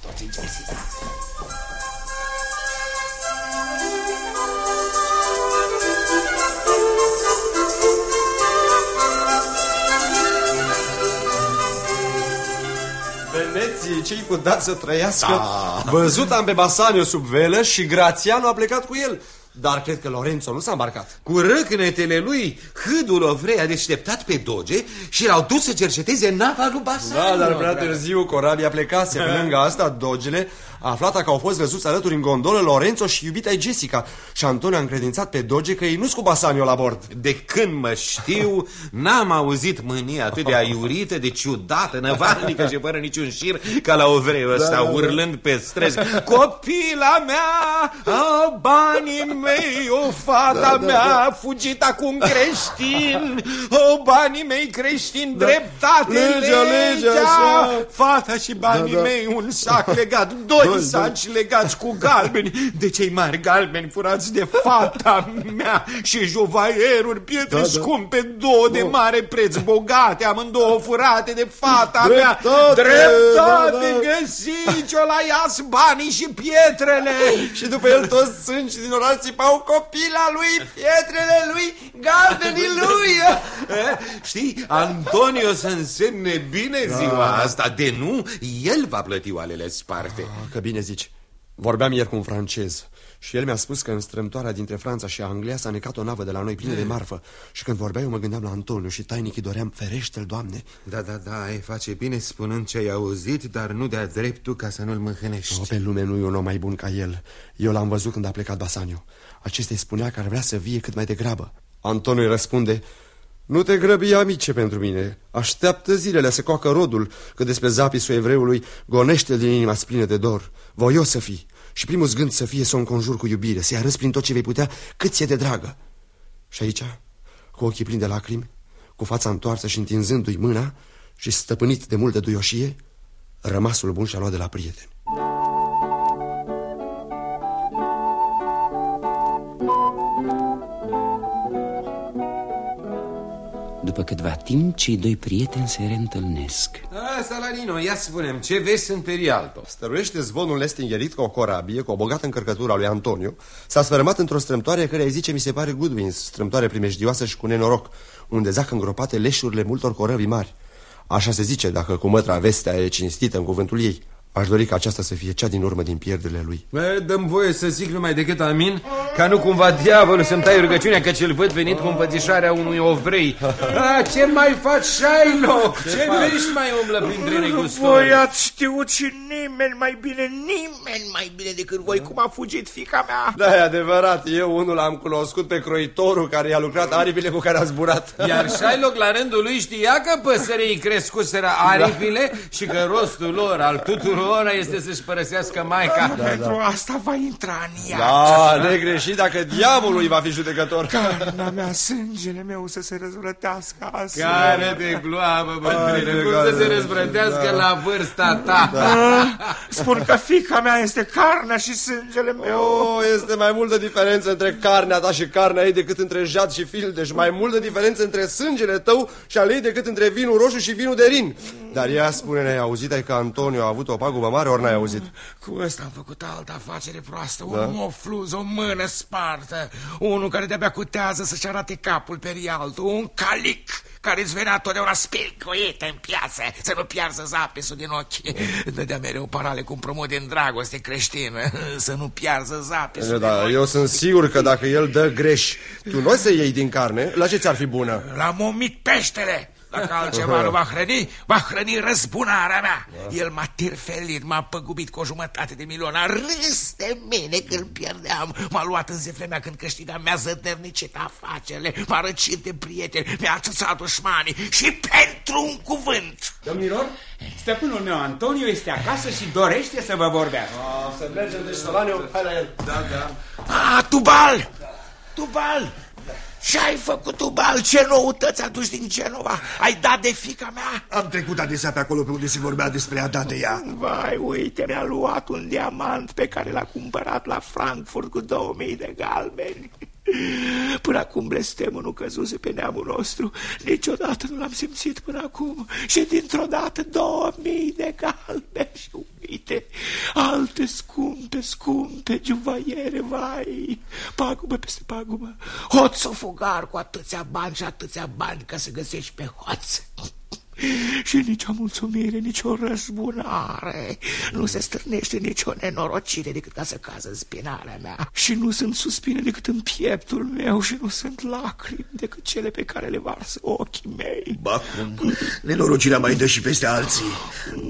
toții Veneții, ce-i cu dat să trăiască da. Văzut am pe Basanio sub velă și Grațiano a plecat cu el dar cred că Lorenzo nu s-a îmbarcat. Cu râcnetele lui, Hâdul Ovrei a deșteptat pe doge și l-au dus să cerceteze nava lui Basanio. Da, dar prea târziu corabia plecase. Pe lângă asta, dogele a aflat că au fost văzuți alături în gondolă Lorenzo și iubita Jessica și Antonio a încredințat pe doge că ei nu-s cu Basanio la bord. De când mă știu, n-am auzit mânia atât de aiurită, de ciudată, năvalnică și fără niciun șir ca la Ovrei ăsta, da, da, urlând pe străzi. Copila mea, a, banii mei, o fata da, da, mea, da. fugit acum creștin, o, banii mei creștin, da. dreptate, legea, legea, legea fata și banii da, da. mei, un sac legat, doi doi saci legați cu galbeni, de cei mari galbeni furați de fata mea și juvaieruri, pietre da, da. scumpe, două de mare preț, bogate, amândouă furate de fata Dreptate, mea. Dreptate, da, da. găsiți-o la ias banii și pietrele. și după el toți sângi din oraș țipau copila lui, pietrele lui, galbenii lui. Eh, știi, Antonio să însemne bine ziua da. asta, de nu, el va plăti oalele sparte. Ah, că bine zici. Vorbeam ieri cu un francez și el mi-a spus că în strâmtoarea dintre Franța și Anglia s-a necat o navă de la noi plină de marfă și când vorbeai eu mă gândeam la Antoniu și tainic îi doream ferește-l, Doamne. Da, da, da, ai face bine spunând ce ai auzit, dar nu de-a dreptul ca să nu-l mâhânești. O, pe lume nu e un om mai bun ca el. Eu l-am văzut când a plecat Basaniu. Acesta îi spunea că ar vrea să vie cât mai degrabă. Antoniu îi răspunde... Nu te grăbi, amice, pentru mine. Așteaptă zilele să coacă rodul, că despre zapisul evreului gonește din inima splină de dor. Voios să fii. Și primul zgând să fie să o înconjur cu iubire, să-i arăți prin tot ce vei putea cât ți-e de dragă. Și aici, cu ochii plini de lacrimi, cu fața întoarsă și întinzându-i mâna și stăpânit de multă duioșie, rămasul bun și-a luat de la prieteni. După câtva timp, cei doi prieteni se reîntâlnesc. A, Salarino, ia spunem, ce vezi în Perialto? Stăruiește zvonul nestingherit că o corabie, cu o bogată încărcătură a lui Antonio. S-a sfărâmat într-o strâmtoare care îi zice mi se pare Goodwins Strâmtoare primejdioasă și cu nenoroc Unde zac îngropate leșurile multor corăbii mari. Așa se zice dacă cu mătra vestea e cinstită în cuvântul ei Aș dori ca aceasta să fie cea din urmă din pierderile lui Dăm voie să zic numai decât amin Ca nu cumva diavolul să-mi tai rugăciunea Că ce-l văd venit cu învățișarea unui ovrei A, Ce mai faci, Shylock? Ce, ce vești mai umblă printre negustori? Voi ați știut și nimeni mai bine Nimeni mai bine decât voi Cum a fugit fica mea Da, e adevărat Eu unul am cunoscut pe croitorul Care i-a lucrat aripile cu care a zburat Iar Shylock la rândul lui știa că păsării crescuseră aripile da. Și că rostul lor al tuturor ora este să-și părăsească maica. Da, da. Pentru asta va intra în ea. Da, negreșit dacă diavolul îi va fi judecător. Carnea mea, sângele meu să se răzvrătească astfel. Care de gloamă, bătrâne, cum să se răzvrătească da. la vârsta ta. Da. Spun că fica mea este carnea și sângele meu. Oh, este mai multă diferență între carnea ta și carnea ei decât între jad și fildeș. Mai multă diferență între sângele tău și al ei decât între vinul roșu și vinul de rin. Dar ea spune-ne, auzit ai că Antonio a avut o pagubă mare, ori n-ai auzit? Cu ăsta am făcut altă afacere proastă, da? un mofluz, o mână spartă, unul care de-abia cutează să-și arate capul pe rialtul, un calic care îți venea totdeauna spilcoiete în piață, să nu piarză zapisul din ochi. Dădea mereu parale cu împrumut din dragoste creștină, să nu piarză zapisul da, Eu sunt sigur că dacă el dă greș, tu nu o să iei din carne, la ce ți-ar fi bună? L-am omit peștele! Dacă altceva nu va hrăni, va hrăni răzbunarea mea. El m-a tirfelit, m-a păgubit cu o jumătate de milion. A râs de mine când pierdeam. M-a luat în zeflemea când câștigam. Mi-a zădărnicit afacerile, m-a răcit de prieteni, mi-a atâțat dușmanii și pentru un cuvânt. Domnilor, stăpânul meu Antonio este acasă și dorește să vă vorbească. A, să mergem, deci, Solaniu, hai la el. Da, da. Ah, Tubal! Tubal! Ce ai făcut tu, Bal? Ce noutăți aduci din Genova? Ai dat de fica mea? Am trecut adesea pe acolo pe unde se vorbea despre a da de ea. Vai, uite, mi-a luat un diamant pe care l-a cumpărat la Frankfurt cu 2000 de galbeni. Până acum blestemul nu căzuse pe neamul nostru. Niciodată nu l-am simțit până acum. Și dintr-o dată două mii de galbeni și uite, alte scumpe, scumpe juvaiere, vai, pagubă peste pagubă. Hoțul fugar cu atâția bani și atâția bani ca să găsești pe hoț. Și nicio mulțumire, nicio răzbunare. Nu se stârnește nicio nenorocire decât ca să cază în spinarea mea. Și nu sunt suspine decât în pieptul meu Și nu sunt lacrimi decât cele pe care le varsă ochii mei. Ba cum, nenorocirea mai dă și peste alții.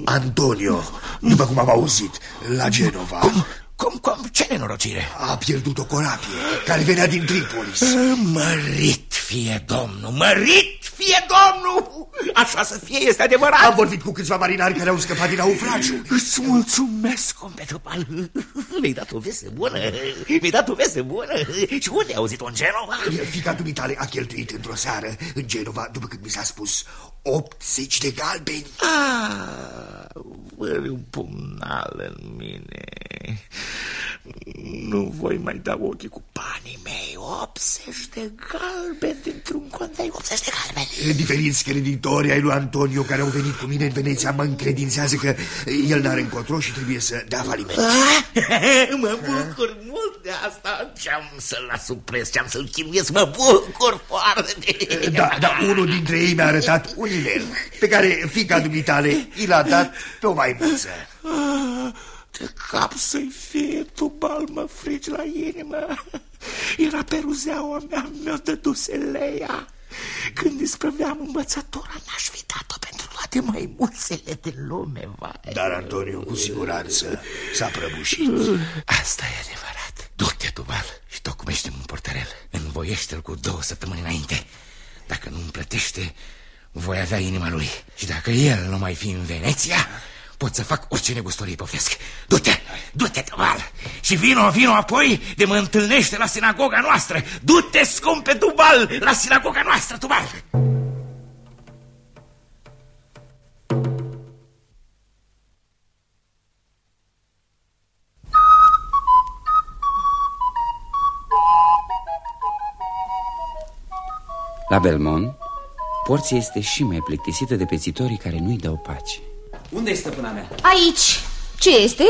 Antonio, după cum am auzit, la Genova. Cum? Cum, cum? Ce nenorocire? A pierdut o corabie care venea din Tripolis. Mărit fie domnul, mărit fie domnul! Așa să fie, este adevărat! Am vorbit cu câțiva marinari care au scăpat din naufragiu. Îți mulțumesc, compe Topal Mi-ai dat o veste bună Mi-ai dat o veste bună! Și unde ai auzit-o în Genova? Fica dumitale a cheltuit într-o seară în Genova, după cât mi s-a spus 80 de galbeni. Ah, vări un pumnal în mine. Nu voi mai da ochii cu banii mei. 80 de galbeni dintr-un cont ai 80 de galbeni. Diferiți creditori ai lui Antonio care au venit cu mine în Veneția. Mă încredințează că el n-are încotro și trebuie să dea faliment. Ah, Mă bucur mult de asta. Ce-am să-l las preț, ce-am să-l chinuiesc? Mă bucur foarte Da, dar unul dintre ei mi-a arătat un inel Pe care fica dumitale i l-a dat pe o maimuță ah, De cap să-i fie tu, bal, mă frigi la inimă Era peruzeaua mea, mi-o dăduse leia când isprăveam învățătura, n-aș fi dat-o pentru toate maimuțele de lume, vai. Dar Antonio, cu siguranță, s-a prăbușit. Asta e adevărat. Du-te, Tubal, și tocmește un portarel. Învoiește-l cu două săptămâni înainte. Dacă nu-mi plătește, voi avea inima lui. Și dacă el nu mai fi în Veneția, pot să fac orice negustorie pofesc. Du-te, du-te, Tubal, și vino, vino apoi de mă întâlnește la sinagoga noastră. Du-te, scumpe Tubal, la sinagoga noastră, Tubal. La Belmont, porția este și mai plictisită de pețitorii care nu-i dau pace. Unde este stăpâna mea? Aici. Ce este?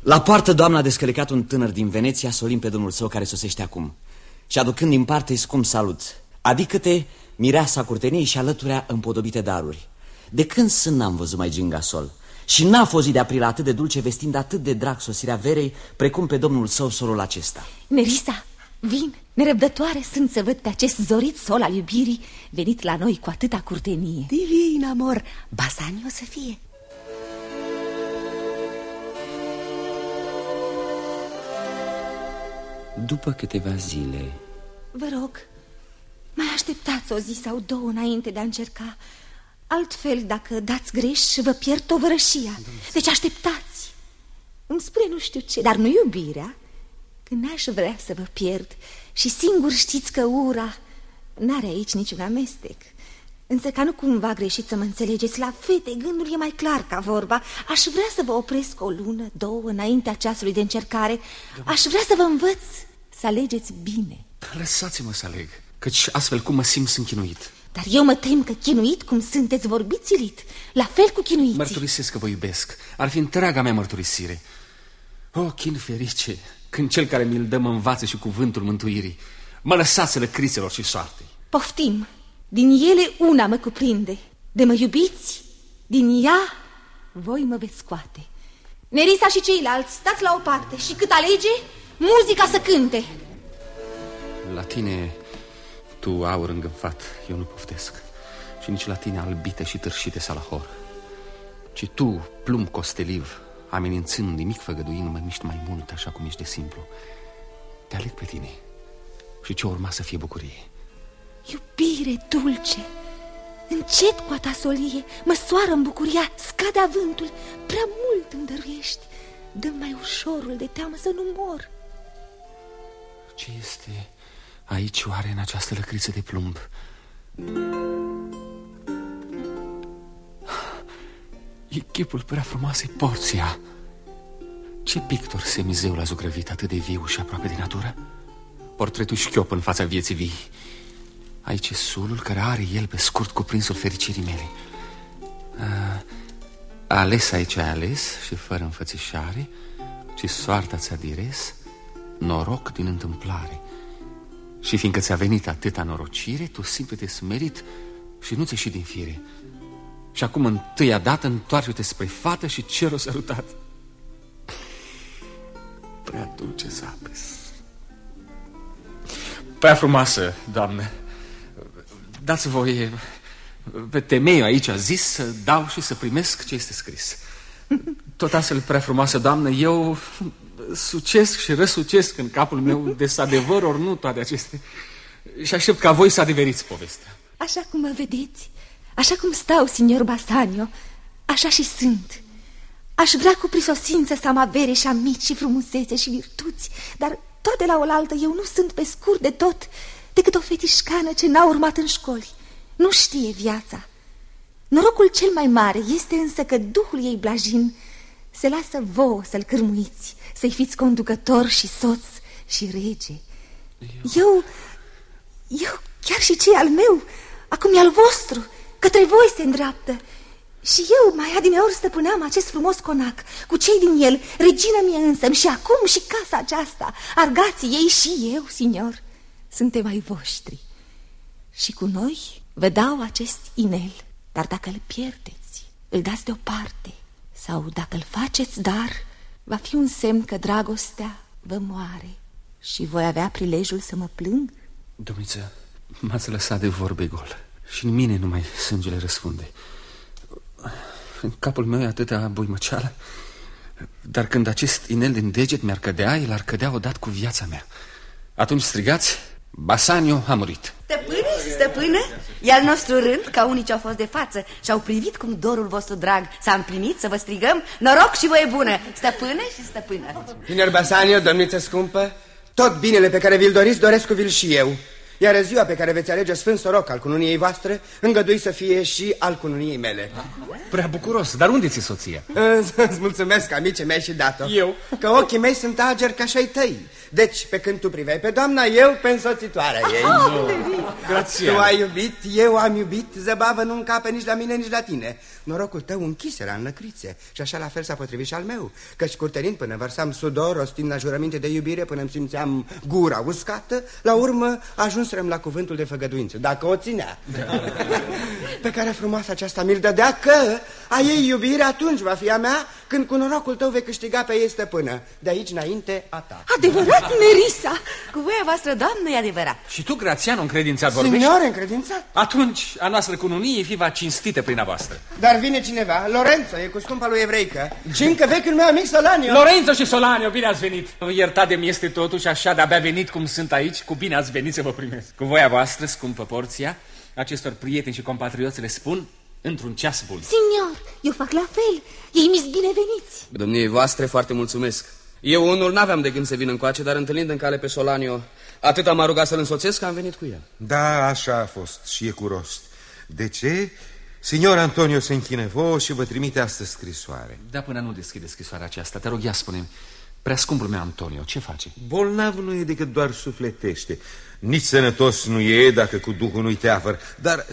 La poartă doamna a descălecat un tânăr din Veneția solim pe domnul său care sosește acum Și aducând din parte scump salut Adică-te mireasa curteniei și alăturea împodobite daruri De când sunt n-am văzut mai gingasol Și n-a fost zi de april atât de dulce vestind atât de drag sosirea verei Precum pe domnul său solul acesta Nerisa, vin, nerăbdătoare sunt să văd pe acest zorit sol al iubirii Venit la noi cu atâta curtenie. Divin, amor, Basani o să fie. După câteva zile... Vă rog, mai așteptați o zi sau două înainte de a încerca. Altfel, dacă dați greș, vă pierd tovărășia. Deci așteptați. Îmi spune nu știu ce, dar nu iubirea Când n-aș vrea să vă pierd. Și singur știți că ura N-are aici niciun amestec. Însă ca nu cumva greșit să mă înțelegeți La fete gândul e mai clar ca vorba. Aș vrea să vă opresc o lună, două Înaintea ceasului de încercare. Aș vrea să vă învăț să alegeți bine. Lăsați-mă să aleg Căci astfel cum mă simt sunt chinuit. Dar eu mă tem că chinuit cum sunteți vorbiți ilit La fel cu chinuiții. Mărturisesc că vă iubesc. Ar fi întreaga mea mărturisire. O, oh, chin ferice Când cel care mi-l dă mă învață și cuvântul mântuirii Mă lăsați crițelor și soartei. Poftim! Din ele una mă cuprinde. De mă iubiți Din ea voi mă veți scoate. Nerisa și ceilalți, stați la o parte Și cât alege, muzica să cânte. La tine tu aur îngânfat, eu nu poftesc. Și nici la tine albite și târșite salahor Ci tu, plumb costeliv, amenințând nimic făgăduind Mă miști mai mult așa cum ești de simplu. Te aleg pe tine Și ce urma să fie bucurie. Iubire dulce Încet cu a ta solie Măsoară în bucuria Scade avântul Prea mult îmi dăruiești. Dă mai ușorul de teamă să nu mor. Ce este Aici oare în această lăcriță de plumb E chipul prea frumoasei porția. Ce pictor semizeu l-a zugrăvit atât de viu și aproape de natură? Portretul șchiop în fața vieții vii. Aici e sulul care are el pe scurt cuprinsul fericirii mele. A, Ales aici ai ales și fără înfățișare Ci soarta ți-a dires Noroc din întâmplare. Și fiindcă ți-a venit atâta norocire Tu simplu te smerit și nu ți și din fire Și acum întâia dată întoarce-te spre fată și cer o sărutat. Prea dulce zapes Prea frumoasă, doamnă Dați voie pe temeiul aici a zis să dau și să primesc ce este scris. Tot astfel, prea frumoasă doamnă, eu sucesc și răsucesc în capul meu de adevăr ori nu toate aceste Și aștept ca voi să adeveriți povestea. Așa cum mă vedeți, așa cum stau, signor Basanio, așa și sunt Aș vrea cu prisosință să am avere și amici și frumusețe și virtuți Dar toate la oaltă eu nu sunt pe scurt de tot decât o fetișcană ce n-a urmat în școli. Nu știe viața. Norocul cel mai mare este însă că duhul ei blajin se lasă vouă să-l cârmuiți, să-i fiți conducător și soț și rege. Eu, eu, chiar și cei al meu, acum e al vostru, către voi se îndreaptă. Și eu mai adineori stăpâneam acest frumos conac. Cu cei din el, regină mie însă Și acum și casa aceasta. Argații ei și eu, signor. Suntem ai voștri. Și cu noi vă dau acest inel, dar dacă îl pierdeți, îl dați deoparte, sau dacă îl faceți dar, va fi un semn că dragostea vă moare. Și voi avea prilejul să mă plâng? Domniță, m-ați lăsat de vorbe gol și în mine numai sângele răspunde. În capul meu e atâta buimăceală, dar când acest inel din deget mi-ar cădea, el ar cădea odată cu viața mea. Atunci strigați Basaniu a murit Stăpâne și stăpână, e al nostru rând ca unii ce au fost de față Și au privit cum dorul vostru drag s-a împlinit să vă strigăm Noroc și voie bună, stăpâne și stăpână Bine, Basaniu, domniță scumpă Tot binele pe care vi-l doriți, doresc cu-l și eu iar ziua pe care veți alege Sfânt Soroc al cununiei voastre, îngădui să fie și al cununiei mele. Prea bucuros, dar unde ți soția? Îți mulțumesc, amice, mi-ai și dat-o. Eu? Că ochii mei sunt ageri ca și tăi. Deci, pe când tu priveai pe doamna, eu pe însoțitoarea ei. Grație. Tu ai iubit, eu am iubit, zăbavă nu încape nici la mine, nici la tine. Norocul tău închis era în lăcrițe și așa la fel s-a potrivit și al meu. Căci curtenind până vărsam sudor, rostind la jurăminte de iubire, până îmi simțeam gura uscată, la urmă ajunserăm la cuvântul de făgăduință, dacă o ținea. Pe care frumoasa aceasta mi-l dădea că a ei iubire atunci va fi a mea când cu norocul tău vei câștiga pe ei stăpână. De aici înainte a ta. Adevărat, Nerisa? Cu voia voastră, doamnă, e adevărat. Și tu, Grațiano, încredințat vorbești? Signore, încredințat. Atunci, a noastră cununie fi va cinstită prin a voastră. Dar vine cineva, Lorenzo, e cu scumpa lui evreică Și încă vechiul meu amic Solanio Lorenzo și Solanio, bine ați venit Iertat de mi este totuși așa de-abia venit cum sunt aici Cu bine ați venit să vă primesc Cu voia voastră, scumpă porția Acestor prieteni și compatrioți le spun într-un ceas bun. Signor, eu fac la fel. Ei mi-s bineveniți. Domniei voastre foarte mulțumesc. Eu unul n-aveam de gând să vin încoace Dar întâlnind în cale pe Solanio Atât m-a rugat să-l însoțesc că am venit cu el. Da, așa a fost și e cu rost. De ce? Signor Antonio se închine vouă și vă trimite astăzi scrisoare. Da, până nu deschide scrisoarea aceasta Te rog, ia spune Prea scumpul meu Antonio, ce face? Bolnav nu e decât doar sufletește Nici sănătos nu e dacă cu duhul nu-i teafăr Dar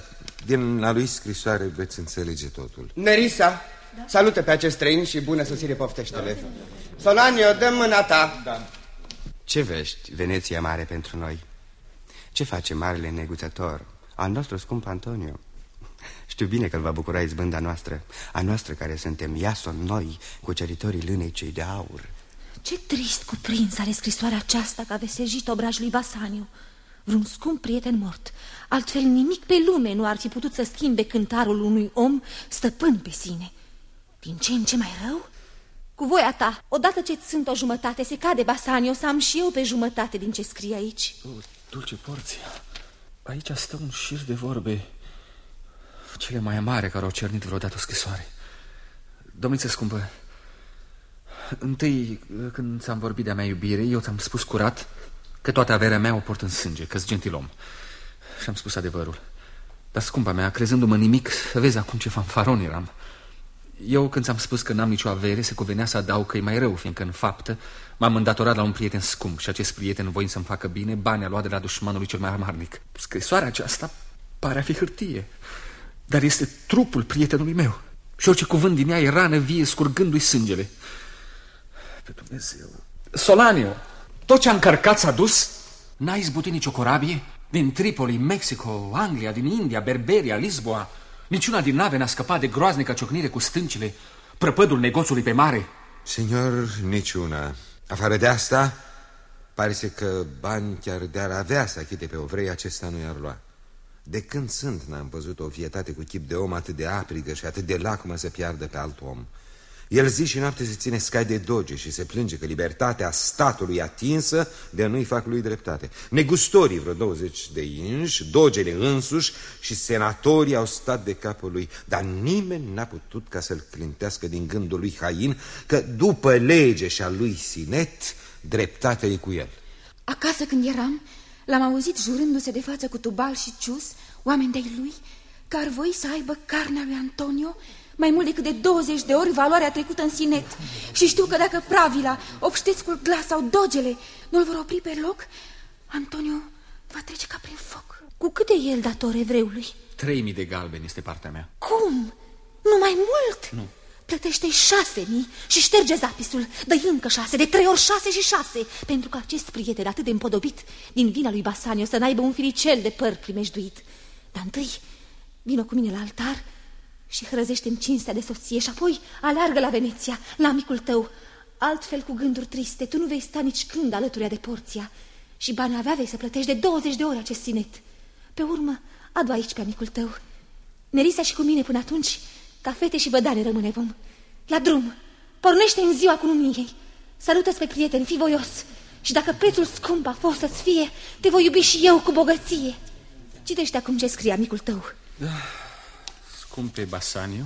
din la lui scrisoare veți înțelege totul Nerisa, da? salută pe acest străin și bună sosire poftește-le da. Solanio, dă mâna ta da. Ce vești, Veneția mare pentru noi? Ce face marele neguțător, al nostru scump Antonio? Știu bine că îl va bucura izbânda noastră A noastră care suntem iason noi Cuceritorii lânei cei de aur Ce trist cuprins are scrisoarea aceasta Că a vesejit obrajului Basaniu. Vreun scump prieten mort. Altfel nimic pe lume nu ar fi putut să schimbe cântarul unui om stăpân pe sine. Din ce în ce mai rău? Cu voia ta, odată ce sunt o jumătate, se cade Basaniu Să am și eu pe jumătate din ce scrie aici. O, Dulce porție. Aici stă un șir de vorbe cele mai amare care au cernit vreodată o scrisoare. Domniță scumpă, întâi când ți-am vorbit de-a mea iubire, eu ți-am spus curat Că toată averea mea o port în sânge, că-s gentilom. Și am spus adevărul. Dar, scumpa mea, crezându-mă nimic, vezi acum ce fanfaron eram. Eu, când ți-am spus că n-am nicio avere, se cuvenea să adaug că e mai rău, fiindcă, în fapt, m-am îndatorat la un prieten scump și acest prieten, voind să-mi facă bine, banii a luat de la dușmanului cel mai amarnic. Scrisoarea aceasta pare a fi hârtie, dar este trupul prietenului meu. Și orice cuvânt din ea e rană vie, scurgându-i sângele. Pe Dumnezeu... Solanio, tot ce a încărcat s-a dus? N-a izbutit nicio corabie? Din Tripoli, Mexico, Anglia, din India, Berberia, Lisboa. Niciuna din nave n-a scăpat de groaznică ciocnire cu stâncile, prăpădul negoțului pe mare. Senior, niciuna. Afară de asta, pare să că bani chiar de-ar avea să achite pe ovrei, acesta nu i-ar lua. De când sunt n-am văzut o vietate cu chip de om atât de aprigă și atât de lacmă să piardă pe alt om. El zi și noapte se ține scai de doge și se plânge că libertatea statului atinsă de a nu-i fac lui dreptate. Negustorii, vreo 20 de inși, dogele însuși și senatorii au stat de capul lui, dar nimeni n-a putut ca să-l clintească din gândul lui Hain că după lege și a lui Sinet, dreptatea e cu el. Acasă când eram, l-am auzit jurându-se de față cu Tubal și Cius, oameni de lui, că ar voi să aibă carnea lui Antonio mai mult decât de 20 de ori valoarea trecută în sinet. Și știu că dacă Pravila, obștețcul glas sau dogele nu-l vor opri pe loc, Antonio va trece ca prin foc. Cu cât e el dator evreului? Trei mii de galbeni este partea mea. Cum? Nu mai mult? Nu. Plătește șase mii și șterge zapisul. dă încă șase, de trei ori șase și șase, pentru că acest prieten atât de împodobit din vina lui Basanio să n-aibă un firicel de păr primejduit. Dar întâi, vină cu mine la altar și hrăzește-mi cinstea de soție și apoi aleargă la Veneția, la amicul tău. Altfel, cu gânduri triste, tu nu vei sta nici când alături de porția și bani avea vei să plătești de 20 de ori acest sinet. Pe urmă, adu aici pe amicul tău. Nerisa și cu mine până atunci, ca fete și bădane rămâne vom. La drum, pornește în ziua cu numiei. Salută-ți pe prieten, fii voios. Și dacă prețul scump a fost să-ți fie, te voi iubi și eu cu bogăție. Citește acum ce scrie amicul tău. Da. Scumpe Basaniu,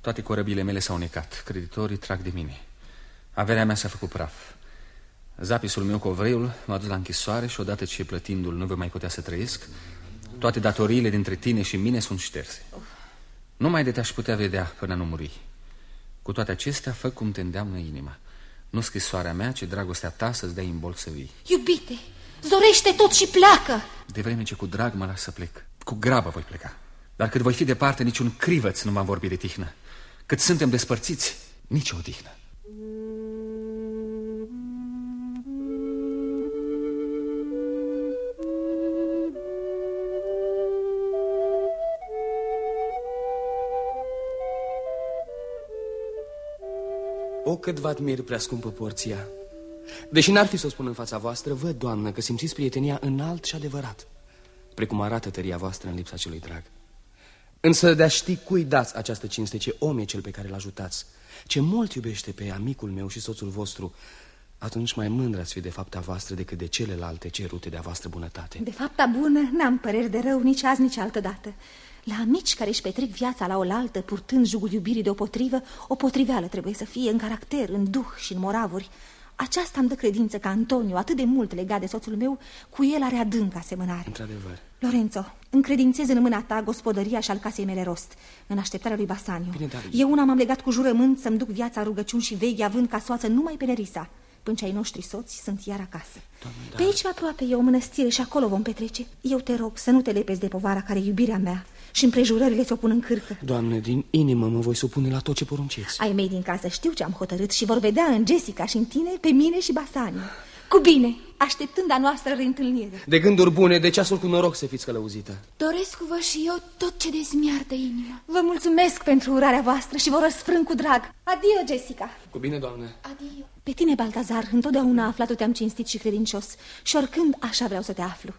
toate corăbile mele s-au necat. Creditorii trag de mine. Averea mea s-a făcut praf. Zapisul meu cu ovreiul m-a dus la închisoare și odată ce plătindu-l nu voi mai putea să trăiesc, toate datoriile dintre tine și mine sunt șterse. Nu mai de te-aș putea vedea până nu muri. Cu toate acestea, fă cum te îndeamnă inima. Nu scrisoarea mea, ci dragostea ta să-ți dai în bol să vii. Iubite, zorește tot și pleacă! De vreme ce cu drag mă las să plec. Cu grabă voi pleca. Dar cât voi fi departe, niciun crivăț nu m-a vorbit de tihnă. Cât suntem despărțiți, nici o tihnă. O, cât vă admir, prea scumpă porția. Deși n-ar fi să o spun în fața voastră, văd, doamnă, că simțiți prietenia înalt și adevărat, precum arată tăria voastră în lipsa celui drag. Însă de a ști cui dați această cinste, ce om e cel pe care îl ajutați, ce mult iubește pe amicul meu și soțul vostru, atunci mai mândră ați fi de fapta voastră decât de celelalte cerute de-a voastră bunătate. De fapta bună n-am păreri de rău nici azi, nici altă dată. La amici care își petrec viața la oaltă, purtând jugul iubirii de o potrivă, o potriveală trebuie să fie în caracter, în duh și în moravuri. Aceasta îmi dă credință că Antonio, atât de mult legat de soțul meu, cu el are adânc asemănare. Într-adevăr. Lorenzo, încredințez în mâna ta gospodăria și al casei mele rost, în așteptarea lui Basaniu. Bine, dar... Eu una m-am legat cu jurământ să-mi duc viața rugăciuni și veghi, având ca soață numai pe Nerisa. Până ce ai noștri soți sunt iar acasă. Doamne, da. Pe aici aproape e o mănăstire și acolo vom petrece. Eu te rog să nu te lepezi de povara care e iubirea mea și împrejurările ți-o pun în cârcă. Doamne, din inimă mă voi supune la tot ce porunciți. Ai mei din casă știu ce am hotărât și vor vedea în Jessica și în tine, pe mine și Basaniu. Cu bine, așteptând a noastră reîntâlnire. De gânduri bune, de ceasul cu noroc să fiți călăuzită. Doresc cu vă și eu tot ce dezmiartă inima. Vă mulțumesc pentru urarea voastră și vă răsfrâng cu drag. Adio, Jessica. Cu bine, doamne. Adio. Pe tine, Baltazar, întotdeauna aflat te-am cinstit și credincios și oricând așa vreau să te aflu.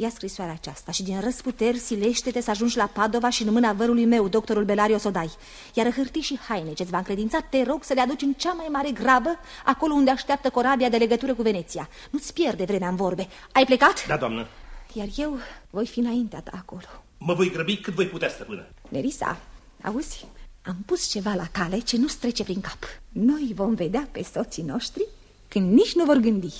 Ia scrisoarea aceasta și din răsputeri silește-te să ajungi la Padova și în mâna vărului meu, doctorul Belario Sodai. Iar hârtii și haine ce-ți va încredința, te rog să le aduci în cea mai mare grabă, acolo unde așteaptă corabia de legătură cu Veneția. Nu-ți pierde vremea în vorbe. Ai plecat? Da, doamnă. Iar eu voi fi înaintea ta acolo. Mă voi grăbi cât voi putea, stăpână. Nerisa, auzi? Am pus ceva la cale ce nu-ți trece prin cap. Noi vom vedea pe soții noștri când nici nu vor gândi.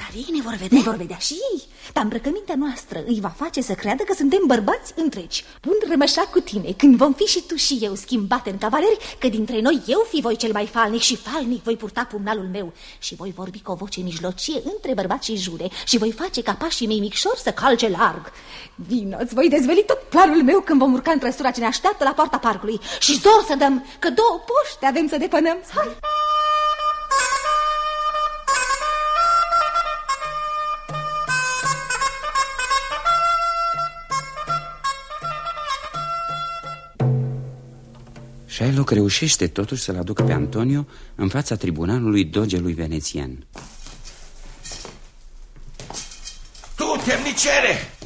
Dar ei ne vor vedea. Ne vor vedea și ei. Dar îmbrăcămintea noastră îi va face să creadă că suntem bărbați întregi. Pun rămășa cu tine, când vom fi și tu și eu schimbate în cavaleri, că dintre noi eu fi voi cel mai falnic și falnic voi purta pumnalul meu. Și voi vorbi cu o voce mijlocie între bărbați și jure și voi face ca pașii mei micșori să calce larg. Vino, îți voi dezveli tot planul meu când vom urca în trăsura ce ne așteaptă la poarta parcului. Și zor să dăm, că două poște avem să depănăm. Hai! Shylock reușește totuși să-l aducă pe Antonio în fața tribunalului dogelui venețian. Tu, temnicere,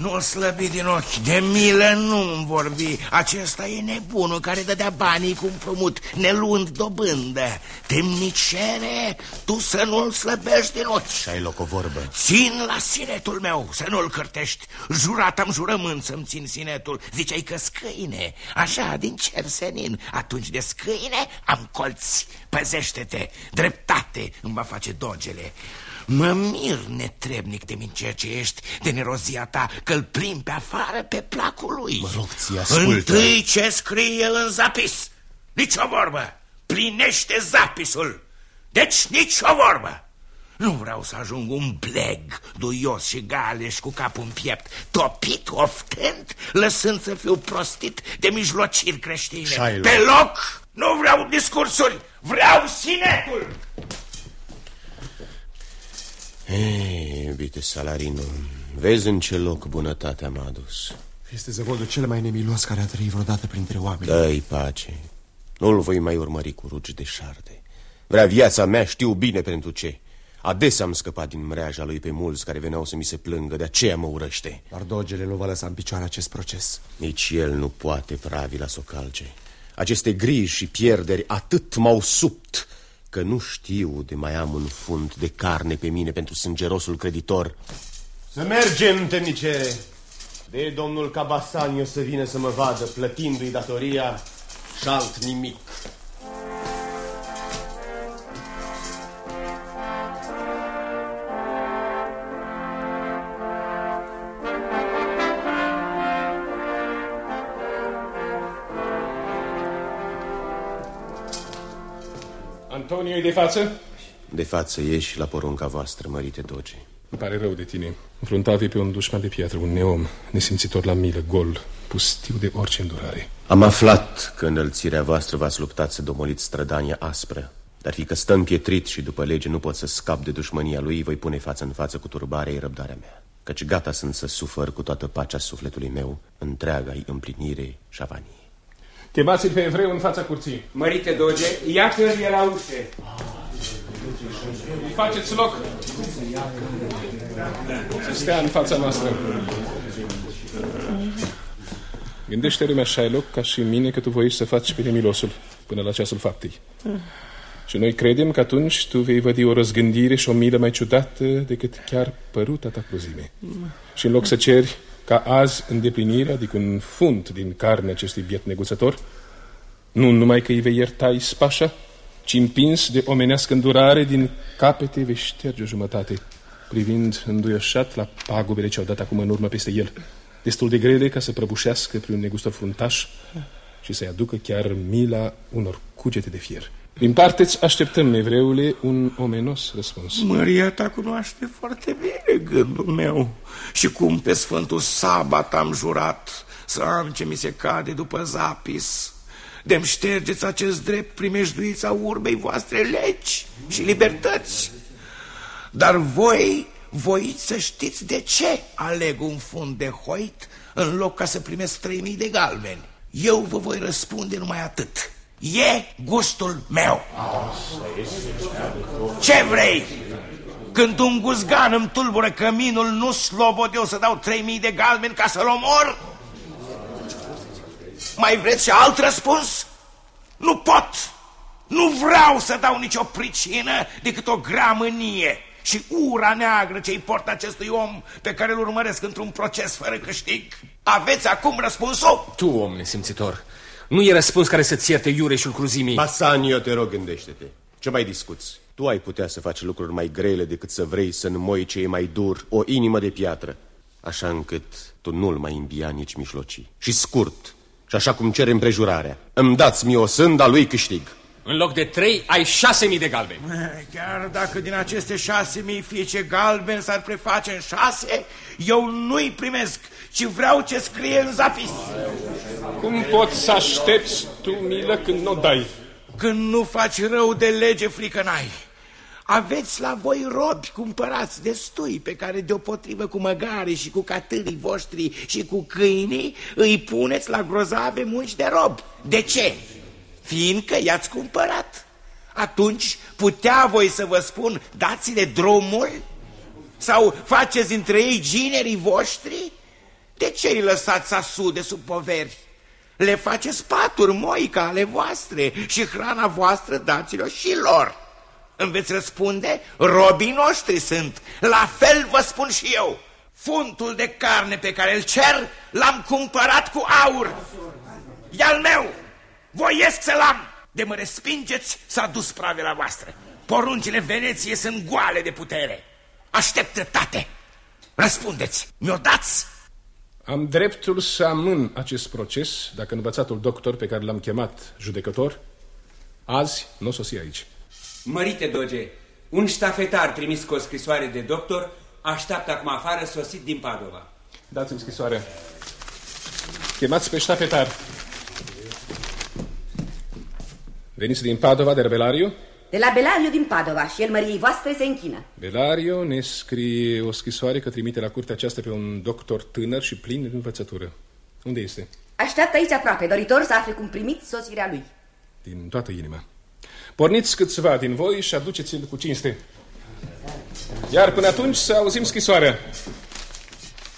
nu-l slăbi din ochi, de milă nu-mi vorbi. Acesta e nebunul care dădea banii cu împrumut, ne luând dobândă Temnicere, tu să nu-l slăbești din ochi. Și ai loc o vorbă. Țin la sinetul meu, să nu-l cârtești. Jurat am jurământ să-mi țin sinetul. Ziceai că scăine, așa, din cer senin. Atunci de scăine am colți. Păzește-te, dreptate îmi va face dogele Mă mir netrebnic de ceea ce ești De nerozia ta că-l plimbi pe afară pe placul lui Mă rog, ți ascultă Întâi ce scrie în zapis Nici o vorbă Plinește zapisul Deci nici o vorbă nu vreau să ajung un bleg duios și galeș cu capul în piept, topit, oftând, lăsând să fiu prostit de mijlociri creștine. Shiloh. Pe loc, nu vreau discursuri, vreau sinetul! Ei, iubite Salarino, vezi în ce loc bunătatea m-a adus. Este zăvodul cel mai nemilos care a trăit vreodată printre oameni. Dă-i pace. Nu-l voi mai urmări cu rugi de șarde. Vrea viața mea, știu bine pentru ce. Adesea am scăpat din mreaja lui pe mulți care veneau să mi se plângă De aceea mă urăște. Dar dogele nu va lăsa în picioare acest proces. Nici el nu poate pravila să o calce. Aceste griji și pierderi atât m-au supt Că nu știu de mai am un fund de carne pe mine pentru sângerosul creditor. Să mergem, temnicere. De domnul Cabasaniu să vină să mă vadă Plătindu-i datoria și alt nimic Antonio e de față? De față ieși la porunca voastră, mărite doge Îmi pare rău de tine. Înfruntavi pe un dușman de piatră, un neom, nesimțitor la milă, gol, pustiu de orice îndurare. Am aflat că înălțirea voastră v-ați luptat să domoliți strădania aspră Dar fiindcă stă împietrit și după lege nu pot să scap de dușmânia lui Voi pune față în față cu turbarea răbdarea mea Căci gata sunt să sufăr cu toată pacea sufletului meu Întreaga-i împlinire și avanie Chemați-l pe evreu în fața curții. Mărite doge, iată-l e la ușă. Îi faceți loc să stea în fața noastră. Gândește lumea, Shylock, ca și mine, că tu voiești să faci pe milosul până la ceasul faptei. Și noi credem că atunci tu vei vădi o răzgândire și o milă mai ciudată decât chiar păruta ta cruzime. Și în loc să ceri ca azi îndeplinirea, adică un fund din carne acestui biet neguțător, nu numai că îi vei ierta ispașa, ci împins de omenească îndurare din capete vei șterge o jumătate, privind înduioșat la pagubele ce au dat acum în urmă peste el, destul de grele ca să prăbușească prin un negustor fruntaș și să-i aducă chiar mila unor cugete de fier. Din parte îți așteptăm, evreule, un omenos răspuns. Maria ta cunoaște foarte bine gândul meu. Și cum pe Sfântul Sabat am jurat Să am ce mi se cade după zapis. De ștergeți acest drept primejduița urbei voastre legi și libertăți. Dar voi voiți să știți de ce aleg un fund de hoit În loc ca să primesc 3000 de galbeni Eu vă voi răspunde numai atât E gustul meu Ce vrei? Când un guzgan îmi tulbură căminul, nu slobod eu să dau 3000 de galbeni ca să-l omor? Mai vreți și alt răspuns? Nu pot! Nu vreau să dau nicio pricină decât o gramânie și ura neagră ce-i port acestui om pe care îl urmăresc într-un proces fără câștig. Aveți acum răspunsul? Tu, om nesimțitor, nu e răspuns care să-ți ierte iureșul cruzimii. Basanio, te rog, gândește-te. Ce mai discuți? Tu ai putea să faci lucruri mai grele decât să vrei să înmoi ce e mai dur, o inimă de piatră, așa încât tu nu-l mai îmbia nici mijlocii. Și scurt, și așa cum cere împrejurarea, îmi dați mie o sânda lui câștig. În loc de trei, ai șase mii de galbeni. Chiar dacă din aceste șase mii fiice galben s-ar preface în șase, eu nu-i primesc, ci vreau ce scrie în zapis. Cum poți să aștepți tu milă când nu o dai? Când nu faci rău de lege, frică n-ai. Aveți la voi robi cumpărați destui pe care deopotrivă cu măgare și cu catârii voștri și cu câinii îi puneți la grozave munci de rob. De ce? Fiindcă i-ați cumpărat. Atunci putea voi să vă spun dați-le drumul? Sau faceți între ei ginerii voștri? De ce îi lăsați să asude sub poveri? Le faceți paturi moi ca ale voastre și hrana voastră dați-le și lor. Îmi veți răspunde? Robii noștri sunt. La fel vă spun și eu. Funtul de carne pe care îl cer l-am cumpărat cu aur. E al meu. Voiesc să-l am. De mă respingeți, s-a dus pravila voastră. Poruncile Veneției sunt goale de putere. Aștept dreptate. Răspundeți. Mi-o dați? Am dreptul să amân acest proces dacă învățatul doctor pe care l-am chemat judecător azi nu o sosi aici. Mărite doge, un ștafetar trimis cu o scrisoare de doctor așteaptă acum afară sosit din Padova. Dați-mi scrisoarea. Chemați pe ștafetar. Veniți din Padova de la Belario? De la Belario din Padova și el măriei voastre se închină. Belario ne scrie o scrisoare că trimite la curtea aceasta pe un doctor tânăr și plin de învățătură. Unde este? Așteaptă aici aproape, doritor să afle cum primiți sosirea lui. Din toată inima. Porniți câțiva din voi și aduceți-l cu cinste. Iar până atunci să auzim scrisoarea.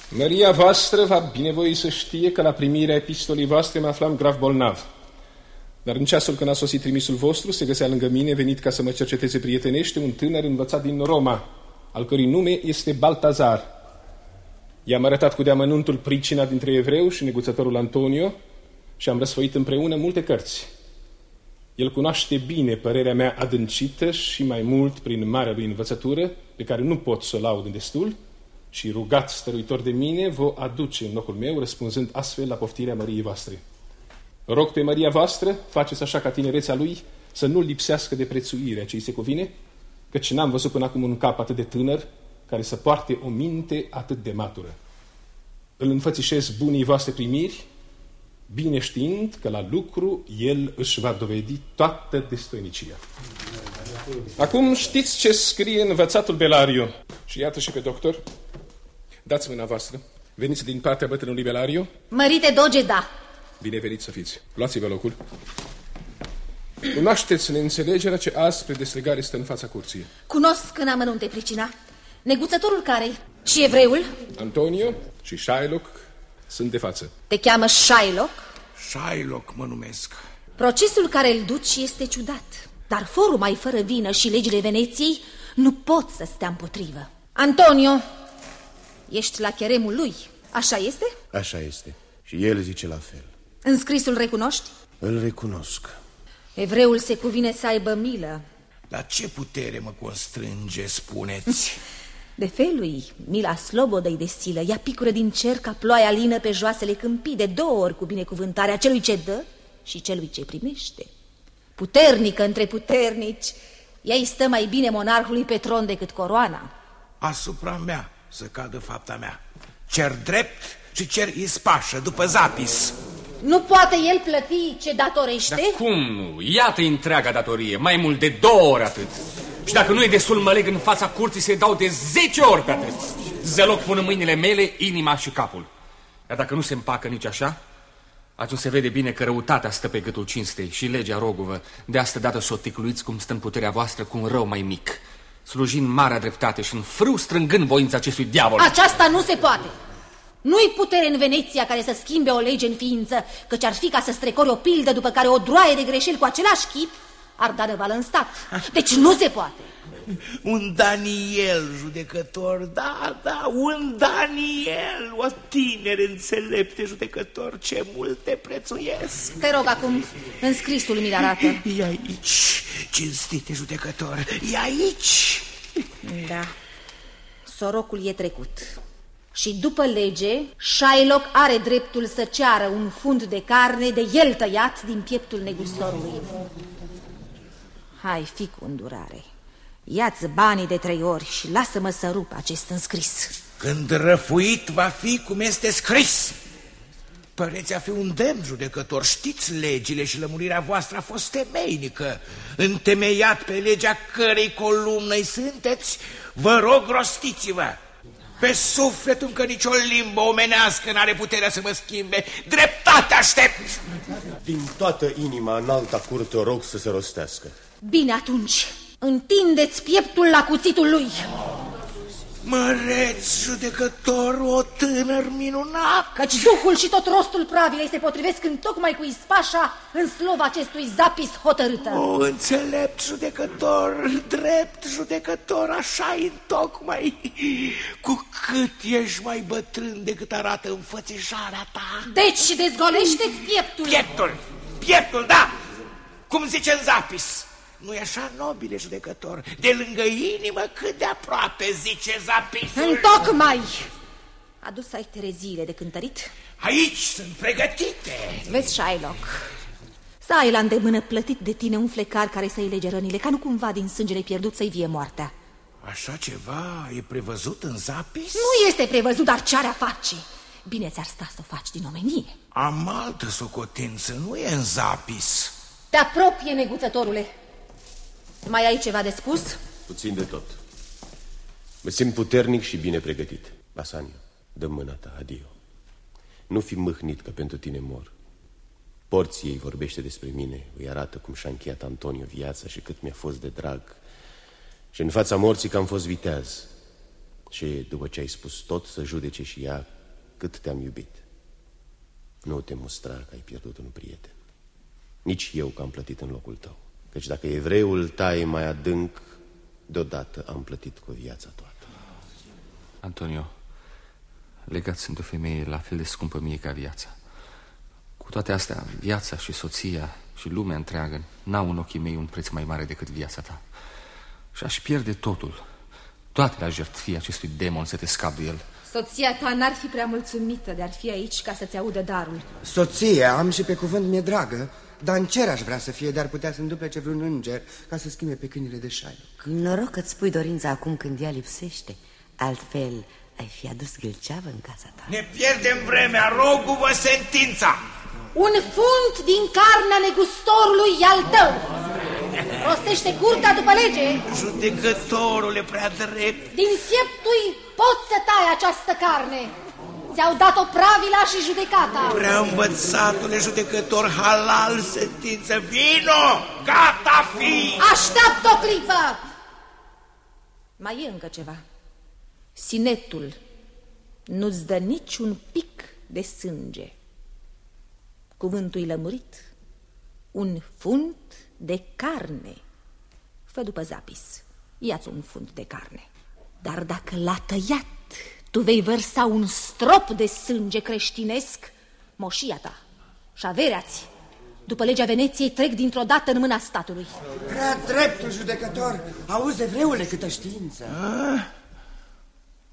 Măria voastră va binevoi să știe că la primirea epistolii voastre mă aflam grav bolnav. Dar în ceasul când a sosit trimisul vostru, se găsea lângă mine, venit ca să mă cerceteze prietenește, un tânăr învățat din Roma, al cărui nume este Baltazar. I-am arătat cu deamănuntul pricina dintre evreu și neguțătorul Antonio și am răsfoit împreună multe cărți. El cunoaște bine părerea mea adâncită și mai mult prin marea lui învățătură, pe care nu pot să o laud în destul, și rugat stăruitor de mine, vă aduce în locul meu, răspunzând astfel la poftirea măriei voastre. Rog pe Maria voastră, faceți așa ca tinerețea lui să nu lipsească de prețuirea ce îi se cuvine, căci n-am văzut până acum un cap atât de tânăr care să poarte o minte atât de matură. Îl înfățișez bunii voastre primiri, bine știind că la lucru el își va dovedi toată destoinicia. Acum știți ce scrie învățatul Belario. Și iată și pe doctor. Dați mâna voastră. Veniți din partea bătrânului Belario. Mărite doge, da. Binevenit să fiți. Luați-vă locul. Cunoașteți neînțelegerea ce azi spre deslegare stă în fața curții. Cunosc în amănunte pricina. Neguțătorul care și evreul Antonio și Shylock sunt de față. te cheamă Shylock. Shylock mă numesc. Procesul care îl duci este ciudat, dar forul mai fără vină și legile Veneției nu pot să stea împotrivă. Antonio, ești la cheremul lui, așa este? Așa este. Și el zice la fel. Înscrisul recunoști? Îl recunosc. Evreul se cuvine să aibă milă. La ce putere mă constrânge, spuneți? De felui, mila slobodă-i de silă, ea picură din cer ca ploaia lină pe joasele câmpii, de două ori cu binecuvântarea celui ce dă și celui ce primește. Puternică între puternici, ea îi stă mai bine monarhului pe tron decât coroana. Asupra mea să cadă fapta mea. Cer drept și cer ispașă după zapis. Nu poate el plăti ce datorește? Dar cum nu? Iată întreaga datorie, mai mult de două ori atât. Și dacă nu e destul, mă leg în fața curții să-i dau de zece ori pe atât. Zeloc pun în mâinile mele inima și capul. Iar dacă nu se împacă nici așa, atunci se vede bine că răutatea stă pe gâtul cinstei și legea roguvă. De asta dată să o ticluiți cum stă în puterea voastră cu un rău mai mic. Slujind marea dreptate și în frâu strângând voința acestui diavol. Aceasta nu se poate. Nu-i putere în Veneția care să schimbe o lege în ființă, căci ar fi ca să strecori o pildă după care o droaie de greșeli cu același chip ar da răvală în stat. Deci nu se poate. Un Daniel judecător, da, da, un Daniel, o tinere înțelepte judecător, ce mult te prețuiesc. Te rog acum, în scrisul mi-l arată. E aici, cinstite judecător, e aici. Da. Sorocul e trecut. Și după lege, Shylock are dreptul să ceară un fund de carne de el tăiat din pieptul negustorului. Hai, fi cu îndurare. Ia-ți banii de trei ori și lasă-mă să rup acest înscris. Când răfuit va fi cum este scris. Păreți a fi un demn judecător, știți legile și lămurirea voastră a fost temeinică. Întemeiat pe legea cărei columnă sunteți, vă rog rostiți-vă. Pe sufletul că nicio limbă omenească n-are puterea să mă schimbe. Dreptate aștept! Din toată inima în alta curte o rog să se rostească. Bine atunci, întindeți pieptul la cuțitul lui. Măreț, judecător, o tânăr minunat! Căci duhul și tot rostul pravilei se potrivesc în tocmai cu ispașa în slova acestui zapis hotărâtă. O, înțelept judecător, drept judecător, așa în tocmai. Cu cât ești mai bătrân decât arată înfățișarea ta. Deci dezgolește-ți pieptul. Pieptul, pieptul, da! Cum zice în zapis. Nu-i așa, nobile judecător? De lângă inimă, cât de aproape, zice zapisul. Întocmai! Adus ai tereziile de cântărit? Aici sunt pregătite. Vezi, Shylock, să ai la îndemână plătit de tine un flecar care să-i lege rănile, ca nu cumva din sângele pierdut să-i vie moartea. Așa ceva e prevăzut în zapis? Nu este prevăzut, dar ce ar face? Bine ți-ar sta să o faci din omenie. Am altă socotință, nu e în zapis. Te apropie, neguțătorule. Mai ai ceva de spus? Puțin de tot. Mă simt puternic și bine pregătit. Basaniu, dă mâna ta, adio. Nu fi mâhnit că pentru tine mor. Porții ei vorbește despre mine, îi arată cum și-a încheiat Antonio viața și cât mi-a fost de drag. Și în fața morții că am fost viteaz. Și după ce ai spus tot, să judece și ea cât te-am iubit. Nu te mustra că ai pierdut un prieten. Nici eu că am plătit în locul tău. Căci dacă evreul tai mai adânc, deodată am plătit cu viața toată. Antonio, legat sunt o femeie la fel de scumpă mie ca viața. Cu toate astea, viața și soția și lumea întreagă n-au în ochii mei un preț mai mare decât viața ta. Și aș pierde totul, toate la jertfii acestui demon să te scap de el. Soția ta n-ar fi prea mulțumită de ar fi aici ca să-ți audă darul. Soția am și pe cuvânt mi-e dragă, dar în cer aș vrea să fie, dar putea să înduplece vreun înger ca să schimbe pe câinile de șai. Noroc că-ți spui dorința acum când ea lipsește. Altfel, ai fi adus gâlceavă în casa ta. Ne pierdem vremea, rogu-vă sentința! Un fund din carnea negustorului e al tău. Rostește curtea după lege. Judecătorule prea drept. Din pieptui poți să tai această carne. Ți-au dat-o pravila și judecata. Prea învățatule judecător, halal sentință, vino, gata fi! Așteaptă o clipă! Mai e încă ceva. Sinetul nu-ți dă niciun pic de sânge. Cuvântul lămurit. Un fund de carne. Fă după zapis. Ia-ți un fund de carne. Dar dacă l-a tăiat, tu vei vărsa un strop de sânge creștinesc, moșia ta și averea-ți. După legea Veneției trec dintr-o dată în mâna statului. Prea dreptul judecător, auzi evreule câtă știință.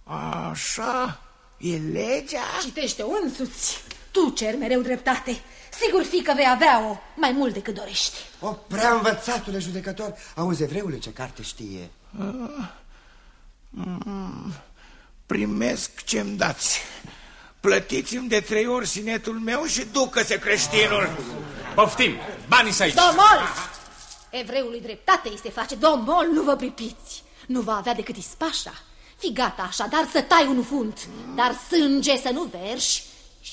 A? Așa, e legea? Citește însuți. Tu cer mereu dreptate. Sigur fi că vei avea-o mai mult decât dorești. O prea învățatule judecător, auzi evreule ce carte știe. Ah. Mm. Primesc ce-mi dați. Plătiți-mi de trei ori sinetul meu și ducă-se creștinul. Poftim, banii să aici. Domol! Evreului dreptate îi se face. Domol, nu vă pripiți. Nu va avea decât ispașa. Fi gata așadar să tai un fund, dar sânge să nu verși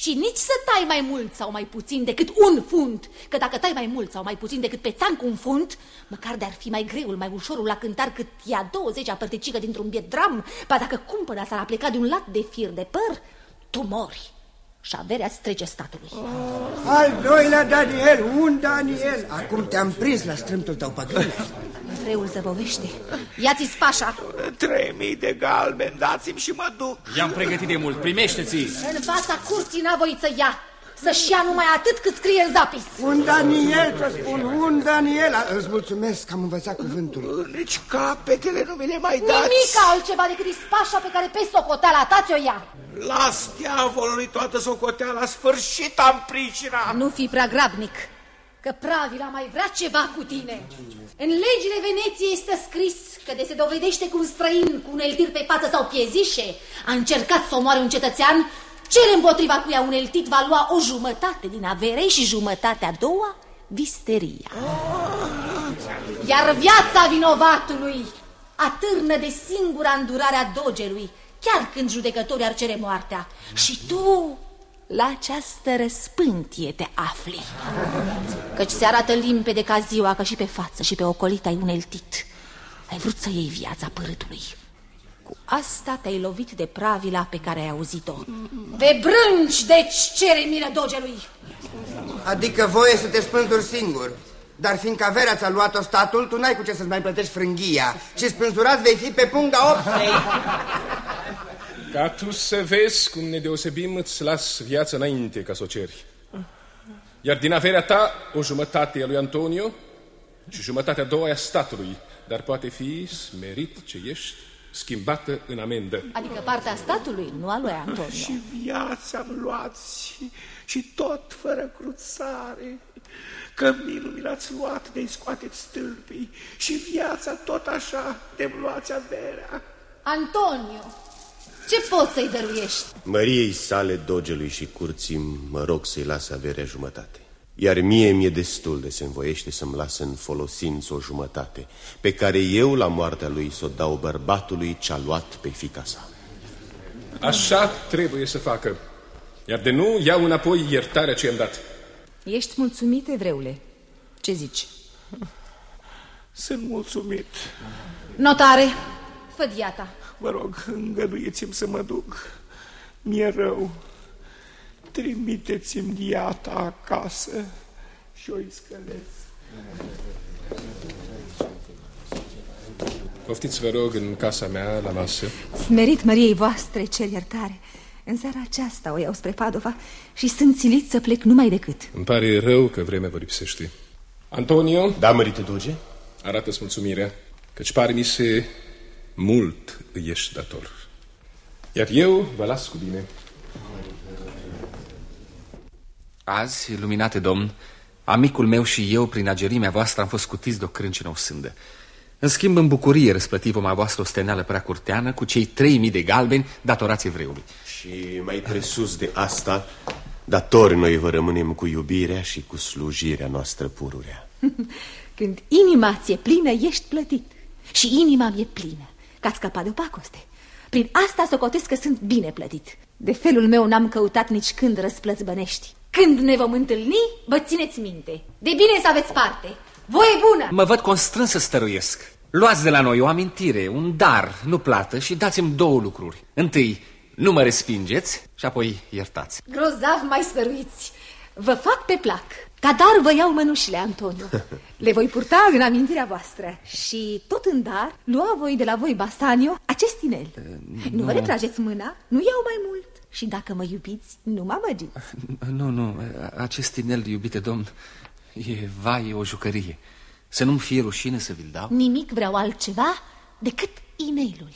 și nici să tai mai mult sau mai puțin decât un fund. Că dacă tai mai mult sau mai puțin decât pe cu un fund, măcar de-ar fi mai greul, mai ușorul la cântar cât ia 20 a părticică dintr-un biet dram, ba dacă cumpăna s-ar apleca de un lat de fir de păr, tu mori și averea strece statului. Oh. Al doilea Daniel, un Daniel. Acum te-am prins la strâmtul tău păgâne. Vreul zăbovește. Ia-ți spașa. Trei mii de galben, dați-mi și mă duc. I-am pregătit de mult, primește-ți! În fața curții n-a voit să ia. Să-și ia numai atât cât scrie în zapis. Un Daniel, să spun, un Daniel. Îți mulțumesc că am învățat cuvântul. Nici capetele nu mi le mai dați. Nimic altceva decât ispașa pe care pe socoteala ta ți-o ia. Las diavolului toată socoteala, sfârșit am pricina. Nu fi prea grabnic, că Pravila mai vrea ceva cu tine. În legile Veneției este scris că de se dovedește cu un străin cu un eltir pe față sau piezișe a încercat să omoare un cetățean, cel împotriva cuia un eltit va lua o jumătate din avere și jumătatea a doua visteria. Iar viața vinovatului atârnă de singura îndurare a dogelui, chiar când judecătorii ar cere moartea. Și tu la această răspântie te afli. Căci se arată limpede ca ziua că și pe față și pe ocolit ai un eltit. Ai vrut să iei viața părâtului. Cu asta te-ai lovit de pravila pe care ai auzit-o. Pe brânci, deci, cere miră dogelui. Adică voie să te spânzuri singur. Dar fiindcă averea ți-a luat-o statul, tu n-ai cu ce să-ți mai plătești frânghia. Și spânzurat vei fi pe punga optei. Ca tu să vezi cum ne deosebim, îți las viața înainte ca să o ceri. Iar din averea ta, o jumătate e a lui Antonio și jumătatea a doua e a statului, dar poate fi smerit ce ești, schimbată în amendă. Adică partea statului, nu a lui Antonio. Și viața îmi luați și tot fără cruțare. Căminul mi l-ați luat de-i scoateți stâlpii și viața tot așa de-mi luați averea. Antonio, ce poți să-i dăruiești? Măriei sale, dogelui și curții, mă rog să-i las averea jumătate. Iar mie mi-e destul de se învoiește să-mi lasă în folosință o jumătate, pe care eu, la moartea lui, să o dau bărbatului ce-a luat pe fica sa. Așa trebuie să facă. Iar de nu, iau înapoi iertarea ce i-am dat. Ești mulțumit, evreule? Ce zici? Sunt mulțumit. Notare, fă diata. Vă rog, îngăduieți-mi să mă duc. Mi-e rău. Trimiteți-mi diata acasă și o iscălesc. Poftiți, vă rog, în casa mea, la masă. Smerit Măriei voastre, cer iertare. În seara aceasta o iau spre Padova și sunt silit să plec numai decât. Îmi pare rău că vremea vă lipsește. Antonio? Da, mărite duce? Arată-ți mulțumirea, căci pare mi se mult îi ești dator. Iar eu vă las cu bine. Azi, luminate domn, amicul meu și eu, prin agerimea voastră, am fost scutiți de o crâncenă o sândă. În schimb, în bucurie răsplăti vom a voastră o steneală prea curteană cu cei trei mii de galbeni datorați evreului. Și mai presus de asta, datori noi vă rămânem cu iubirea și cu slujirea noastră pururea. Când inima ți-e plină, ești plătit. Și inima mi-e plină, că ați scăpat de o pacoste. Prin asta socotesc că sunt bine plătit. De felul meu n-am căutat nici când răsplăți bănești. Când ne vom întâlni, vă țineți minte. De bine să aveți parte. Voie bună! Mă văd constrâns să stăruiesc. Luați de la noi o amintire, un dar, nu plată și dați-mi două lucruri. Întâi, nu mă respingeți și apoi iertați. Grozav mai stăruiți. Vă fac pe plac. Ca dar vă iau mănușile, Antonio. Le voi purta în amintirea voastră. Și tot în dar, lua voi de la voi, Basanio, acest inel. Nu, nu vă retrageți mâna, nu iau mai mult. Și dacă mă iubiți, nu mă amăgiți. Nu, nu, acest inel, iubite domn, e, vai, e o jucărie. Să nu-mi fie rușine să vi-l dau? Nimic vreau altceva decât inelul.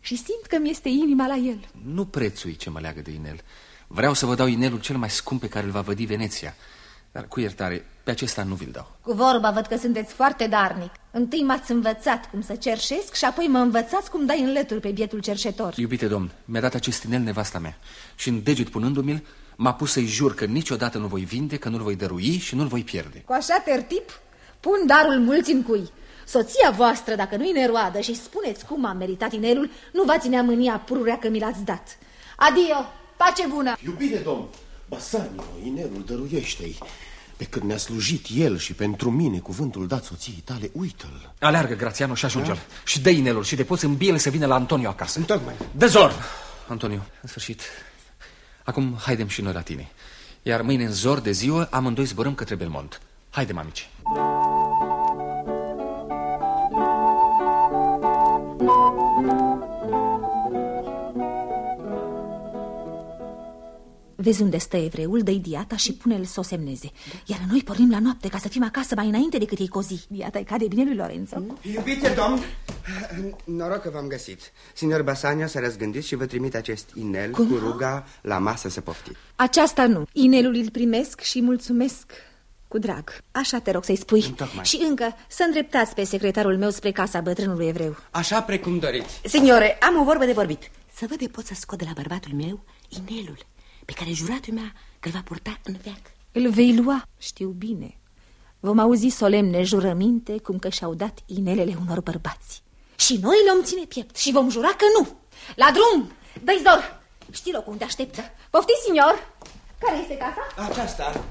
Și simt că mi este inima la el. Nu prețui ce mă leagă de inel. Vreau să vă dau inelul cel mai scump pe care îl va vădi Veneția. Dar cu iertare, pe acesta nu vi-l dau. Cu vorba văd că sunteți foarte darnic. Întâi m-ați învățat cum să cerșesc și apoi mă învățați cum dai înlături pe bietul cerșetor. Iubite domn, mi-a dat acest inel nevasta mea și în deget punându-mi-l m-a pus să-i jur că niciodată nu voi vinde, că nu-l voi dărui și nu-l voi pierde. Cu așa tertip, pun darul mulți în cui. Soția voastră, dacă nu-i neroadă și spuneți cum am meritat inelul, nu va ținea mânia pururea că mi l-ați dat. Adio, pace bună! Iubire domn, Basanio, inelul dăruiește-i. Pe când ne-a slujit el și pentru mine cuvântul dat soției tale, uită-l. Aleargă, Grațiano, și ajunge-l. Da? Și dă inelul și de poți îmbie să vină la Antonio acasă. Întocmai. Dezor! Antonio, în sfârșit. Acum haidem și noi la tine. Iar mâine în zor de ziua amândoi zborăm către Belmont. Haidem, amici. Thank you. Vezi unde stă evreul, dă-i diata și pune-l să o semneze. Iar noi pornim la noapte ca să fim acasă mai înainte decât ei cozi Diata e cade bine lui Lorenzo. Iubite domn, noroc că v-am găsit. Signor Basania s-a răzgândit și vă trimite acest inel Cum? cu ruga la masă să poftiți Aceasta nu. Inelul îl primesc și mulțumesc cu drag. Așa te rog să-i spui. Tocmai. Și încă să îndreptați pe secretarul meu spre casa bătrânului evreu. Așa precum doriți. Signore, am o vorbă de vorbit. Să văd de pot să scot de la bărbatul meu inelul Pe care juratul mea că îl va purta în veac Îl vei lua, știu bine Vom auzi solemne jurăminte cum că și-au dat inelele unor bărbați Și noi le-om ține piept și vom jura că nu La drum! Dă-i zor! Știi locul unde așteptă Poftiți, signor! Care este casa? Aceasta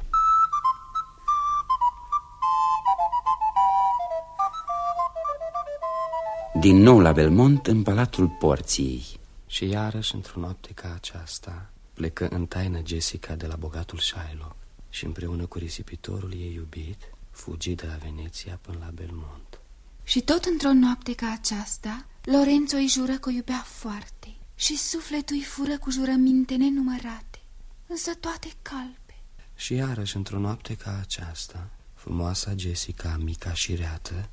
Din nou la Belmont, în palatul porției Și iarăși, într-o noapte ca aceasta, plecă în taină Jessica de la bogatul Shiloh și împreună cu risipitorul ei iubit, fugi de la Veneția până la Belmont. Și tot într-o noapte ca aceasta, Lorenzo îi jură că o iubea foarte și sufletul îi fură cu jurăminte nenumărate, însă toate calpe. Și iarăși, într-o noapte ca aceasta, frumoasa Jessica, mica și reată,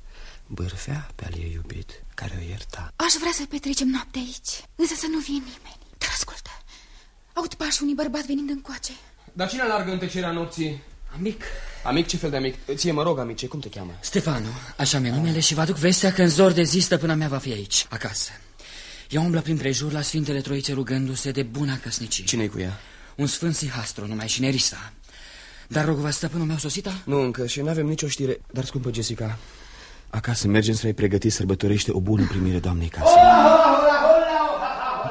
bârfea pe al ei iubit, care o ierta. Aș vrea să petrecem noapte aici, însă să nu vie nimeni. Dar ascultă, aud pași unui bărbat venind încoace. Dar cine alargă în tăcerea nopții? Amic. Amic? Ce fel de amic? Ție mă rog, amice, cum te cheamă? Stefano, așa mi-e numele și vă aduc vestea că în zor de zi stăpâna mea va fi aici, acasă. Ea umblă prin prejur la Sfintele Troițe rugându-se de buna căsnicie. cine cu ea? Un sfânt sihastru, numai și Nerissa. Dar rog, va stăpânul meu sosita? Nu încă și nu avem nicio știre, dar scumpă Jessica, acasă mergem să-i pregăti sărbătorește o bună primire doamnei casei.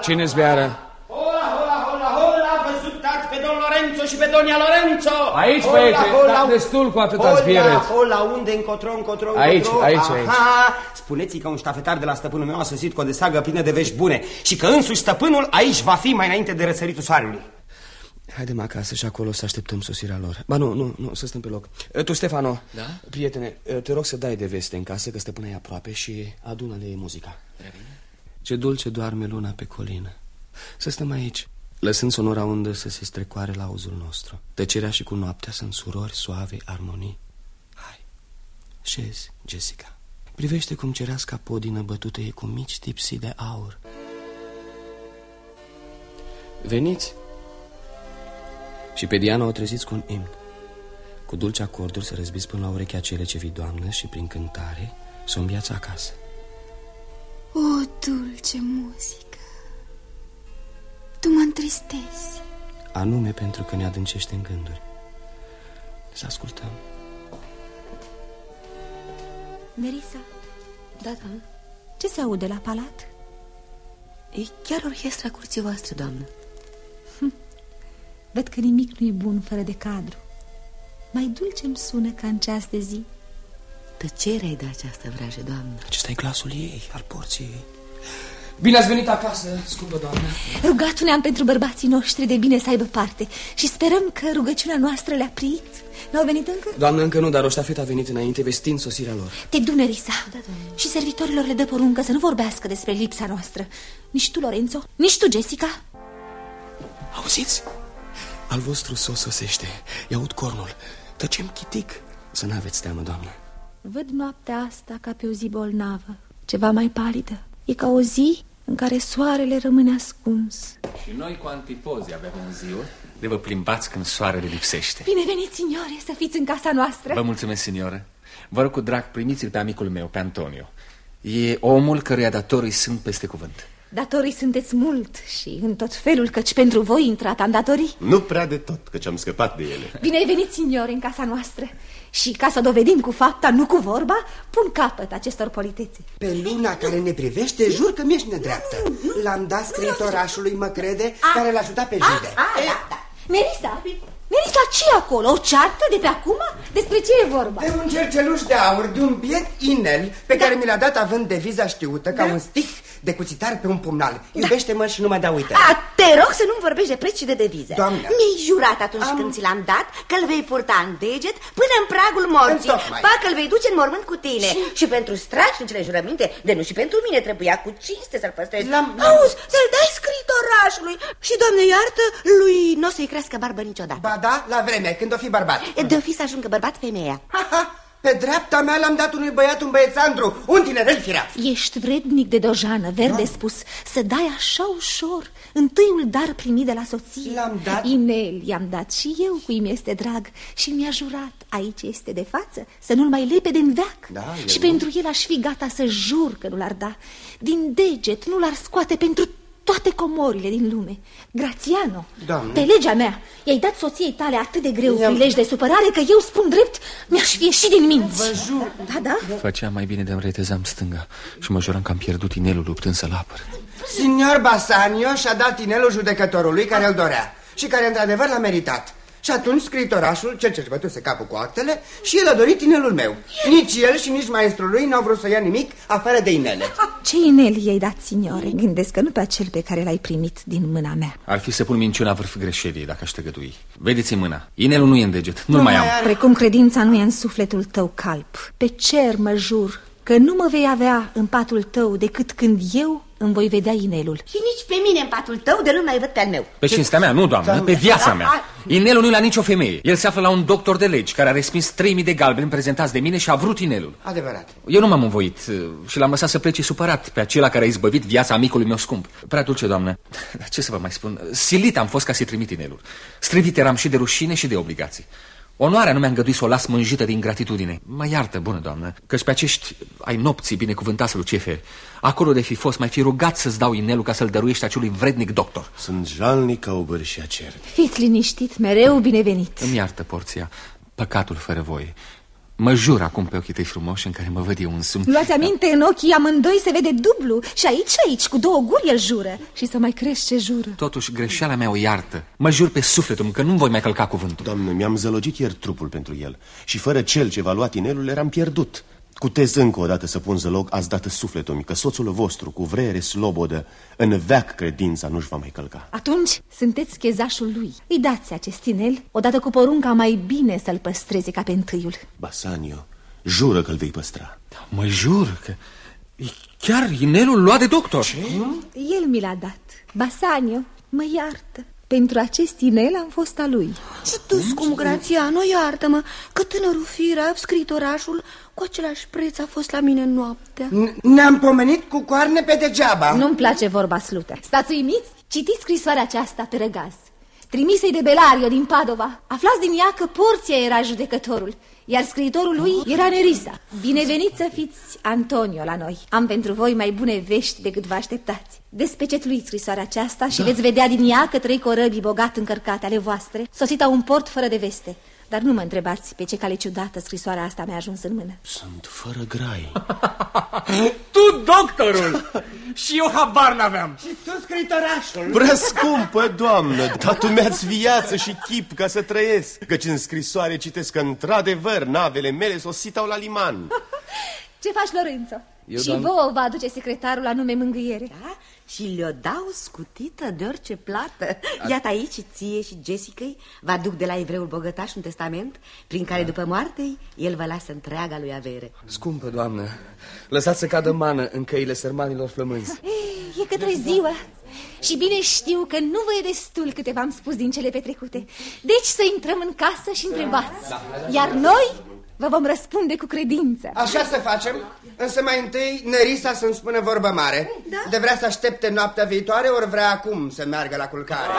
Cine zbeară? Hola, hola, hola, hola, văzutați pe domn Lorenzo și pe donia Lorenzo! Aici, Hola, băiete, hola, dar destul cu atâta hola, zbiere. Hola, unde, încotro, încotro, încotro? Aici, aici, aici. Aha, spuneți că un ștafetar de la stăpânul meu a sosit cu o desagă plină de vești bune și că însuși stăpânul aici va fi mai înainte de răsăritul soarelui. Haidem acasă și acolo să așteptăm sosirea lor. Ba nu, nu, nu, să stăm pe loc. E, Tu, Stefano, Da? prietene, e, te rog să dai de veste în casă că stăpâna e aproape și adună-le muzica. Ce dulce doarme luna pe colină. Să stăm aici, lăsând sonora undă să se strecoare la auzul nostru. Tăcerea și cu noaptea sunt surori suave armonii. Hai, șezi, Jessica. Privește cum cereasca podină bătută e cu mici tipsii de aur. Veniți! Și pe Diana o treziți cu un imn. Cu dulce acorduri să răzbiți până la urechea cele ce vii, doamnă, și prin cântare să o îmbiați acasă. O, dulce muzică, tu mă întristezi. Anume pentru că ne adâncește în gânduri. Să ascultăm. Nerissa, da, da. Ce se aude la palat? E chiar orchestra curții voastre, doamnă Văd că nimic nu-i bun fără de cadru Mai dulce îmi sună ca în ceas de zi Tăcerea de această vrajă, doamnă Acesta e glasul ei, al porții Bine ați venit acasă, scumpă doamnă. Rugat-ne-am pentru bărbații noștri de bine să aibă parte Și sperăm că rugăciunea noastră le-a prit N-au venit încă? Doamnă, încă nu, dar o ștafetă a venit înainte vestind sosirea lor. Te du, Nerissa da, Și servitorilor le dă poruncă să nu vorbească despre lipsa noastră. Nici tu, Lorenzo, nici tu, Jessica. Auziți? Al vostru sos sosește. I-aud cornul. Tăcem chitic. Să n-aveți teamă, doamnă. Văd noaptea asta ca pe o zi bolnavă. Ceva mai palidă E ca o zi în care soarele rămâne ascuns Și noi cu antipozii avem un ziua de vă plimbați când soarele lipsește. Bine venit, signore, să fiți în casa noastră Vă mulțumesc, signore. Vă rog cu drag, primiți-l pe amicul meu, pe Antonio. E omul căruia datorii sunt peste cuvânt. Datorii sunteți mult și în tot felul Căci pentru voi intrat am datorii Nu prea de tot, căci am scăpat de ele. Bine ai venit, signore, în casa noastră Și ca să dovedim cu fapta, nu cu vorba Pun capăt acestor politețe Pe luna care ne privește, jur că mi-ești nedreaptă L-am dat scriitorașului, mă crede, care l-a ajutat pe Jide Ah, da, da Nerissa, Nerissa, ce acolo? O ceartă de pe acum? Despre ce e vorba? De un cerceluș de aur, de un biet inel Pe care mi l-a dat având deviza știută ca un stick de cuțitar pe un pumnal. Iubește-mă și nu mă da uită. A, te rog să nu-mi vorbești de preț și de devize. Doamnă. Mi-ai jurat atunci când ți l-am dat că îl vei purta în deget până în pragul morții. Întocmai. Ba că îl vei duce în mormânt cu tine. Și, și pentru strașnicele jurăminte, de nu și pentru mine trebuia cu cinste să-l păstrezi. Auzi, să-l dai scritorașului. Și, doamne iartă, lui nu o să-i crească barbă niciodată. Ba da, la vreme, când o fi bărbat. De-o fi să ajungă bărbat femeia. Pe dreapta mea l-am dat unui băiat un băiețandru, un tinerel firat. Ești vrednic de dojană, verde Da. spus, să dai așa ușor întâiul dar primit de la soție. L-am dat? Inel i-am dat și eu cui mi este drag și mi-a jurat, aici este de față, să nu-l mai lepe din veac. Da, e și bun. pentru el aș fi gata să jur că nu l-ar da. Din deget nu l-ar scoate pentru toate comorile din lume. Grațiano, Doamne. pe legea mea, i-ai dat soției tale atât de greu I-am- prilej de supărare că eu spun drept, mi-aș fi ieșit din minți. Vă jur. Da, da? Făcea mai bine de-mi retezam stânga și mă juram că am pierdut inelul luptând să-l apăr. Signor Basanio și-a dat inelul judecătorului care îl dorea și care într-adevăr l-a meritat. Și atunci scritorașul, cel ce-și bătuse capul cu actele, și el a dorit inelul meu. Nici el și nici maestrul lui n-au vrut să ia nimic afară de inele. Ce inel i-ai dat, signore? Gândesc că nu pe acel pe care l-ai primit din mâna mea. Ar fi să pun minciuna vârf greșelii dacă aș tăgădui. Vedeți mâna. Inelul nu e în deget. Nu-l mai am. Precum credința nu e în sufletul tău calp. Pe cer mă jur că nu mă vei avea în patul tău decât când eu îmi voi vedea inelul. Și nici pe mine în patul tău de nu mai văd pe al meu. Pe cinstea mea, nu, doamnă, pe viața mea. Inelul nu e la nicio femeie. El se află la un doctor de legi care a respins 3000 de galbeni prezentați de mine și a vrut inelul. Adevărat. Eu nu m-am învoit uh, și l-am lăsat să plece supărat pe acela care a izbăvit viața amicului meu scump. Prea dulce, doamnă, dar ce să vă mai spun? Silit am fost ca să-i trimit inelul. Strivit eram și de rușine și de obligații. Onoarea nu mi-a îngăduit să o las mânjită din gratitudine. Mă iartă, bună doamnă, căci pe acești ai nopții binecuvântați Lucefe, acolo de fi fost, mai fi rugat să-ți dau inelul ca să-l dăruiești acelui vrednic doctor. Sunt jalnic ca o bârșia cer. Fiți liniștit, mereu binevenit. Îmi iartă porția, păcatul fără voie. Mă jur acum pe ochii tăi frumoși în care mă văd eu însumi. Luați aminte, în ochii amândoi se vede dublu Și aici și aici, cu două guri el jură Și să mai crești ce jură Totuși, greșeala mea o iartă. Mă jur pe sufletul că nu voi mai călca cuvântul. Doamnă, mi-am zălogit ieri trupul pentru el și fără cel ce v-a luat inelul eram pierdut. Cu tez încă o dată să pun zălog, ați dat sufletul că soțul vostru, cu vrere slobodă, în veac credința nu-și va mai călca. Atunci sunteți chezașul lui Îi dați acest inel, odată cu porunca mai bine să-l păstreze ca pe întâiul Basanio, jură că-l vei păstra. Mă jur că e chiar inelul luat de doctor. Ce? El mi l-a dat Basanio, mă iartă Pentru acest inel am fost a lui Și tu, scump Grațiano, iartă-mă Că tânărul Firav, scritorașul Cu același preț a fost la mine noaptea. Ne-am pomenit cu coarne pe degeaba. Nu-mi place vorba slută Stați uimiți? Citiți scrisoarea aceasta pe răgaz Trimisei de Belario din Padova. Aflați din ea că Porția era judecătorul Iar scriitorul lui era Nerisa. Binevenit să fiți Antonio la noi. Am pentru voi mai bune vești decât vă așteptați. Despecetluiți scrisoarea aceasta și Da. veți vedea din ea că trei corăbii bogat încărcate ale voastre Sosit au un port fără de veste Dar nu mă întrebați pe ce cale ciudată scrisoarea asta mi-a ajuns în mână Sunt fără grai. Tu, doctorul! și eu habar n-aveam. Și tu, scritorașul. Prea scumpă, doamnă, dar tu mi-ați viață și chip ca să trăiesc. Căci în scrisoare citesc că, într-adevăr, navele mele sositau la liman. Ce faci, Lorenzo? Eu, și doamnă- vouă va aduce secretarul la nume mângâiere Da? Și le-o dau scutită de orice plată. Iată aici ție și jessica Vă aduc de la evreul bogătaș un testament Prin care după moarte el vă lasă întreaga lui avere. Scumpă doamnă, lăsați să cadă mană în căile sărmanilor flămânzi. E către ziua. Și bine știu că nu vă e destul câte v-am spus din cele petrecute. Deci să intrăm în casă și întrebați Iar noi vă vom răspunde cu credință. Așa să facem, însă mai întâi Nerisa să-mi spună vorbă mare. Da? De vrea să aștepte noaptea viitoare ori vrea acum să meargă la culcare?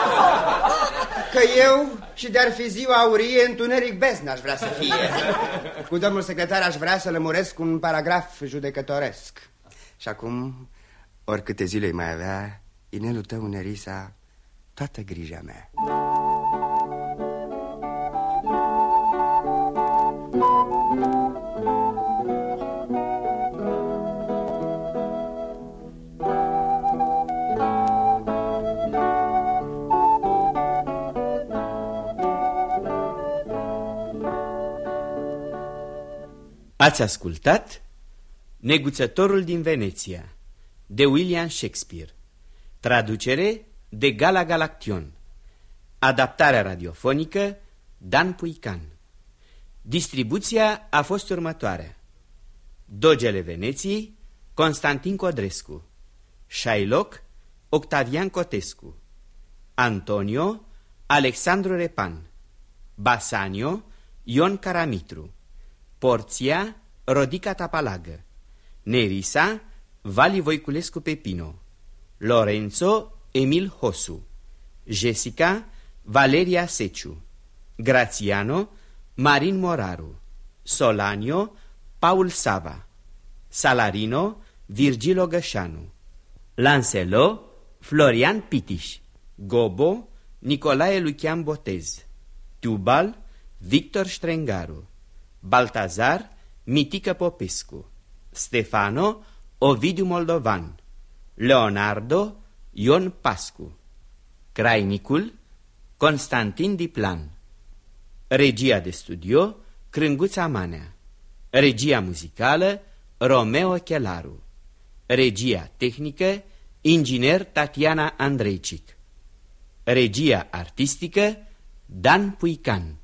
Că eu și de-ar fi ziua aurie întuneric bez n-aș vrea să fie. Cu domnul secretar aș vrea să lămuresc un paragraf judecătoresc. Și acum, oricâte zile îi mai avea Inelul tău, Nerisa, toată grija mea Ați ascultat Neguțătorul din Veneția de William Shakespeare. Traducere de Gala Galaction Adaptarea radiofonică Dan Puican Distribuția a fost următoarea Dogele Veneției Constantin Codrescu. Shylock Octavian Cotescu. Antonio Alexandru Repan. Basanio Ion Caramitru. Porția Rodica Tapalagă. Nerisa Vali Voiculescu Pepino. Lorenzo Emil Hosu. Jessica Valeria Seciu. Graziano Marin Moraru Solanio Paul Sava Salarino Virgilo Gășanu Lanselo Florian Pitiș Gobo Nicolae Lucian Botez Tubal Victor Strengaru Baltazar Mitică Popescu Stefano Ovidiu Moldovan Leonardo Ion Pascu Crainicul Constantin Diplan Regia de studio Crânguța Manea. Regia muzicală Romeo Chelaru Regia tehnică Inginer Tatiana Andreicic Regia artistică Dan Puican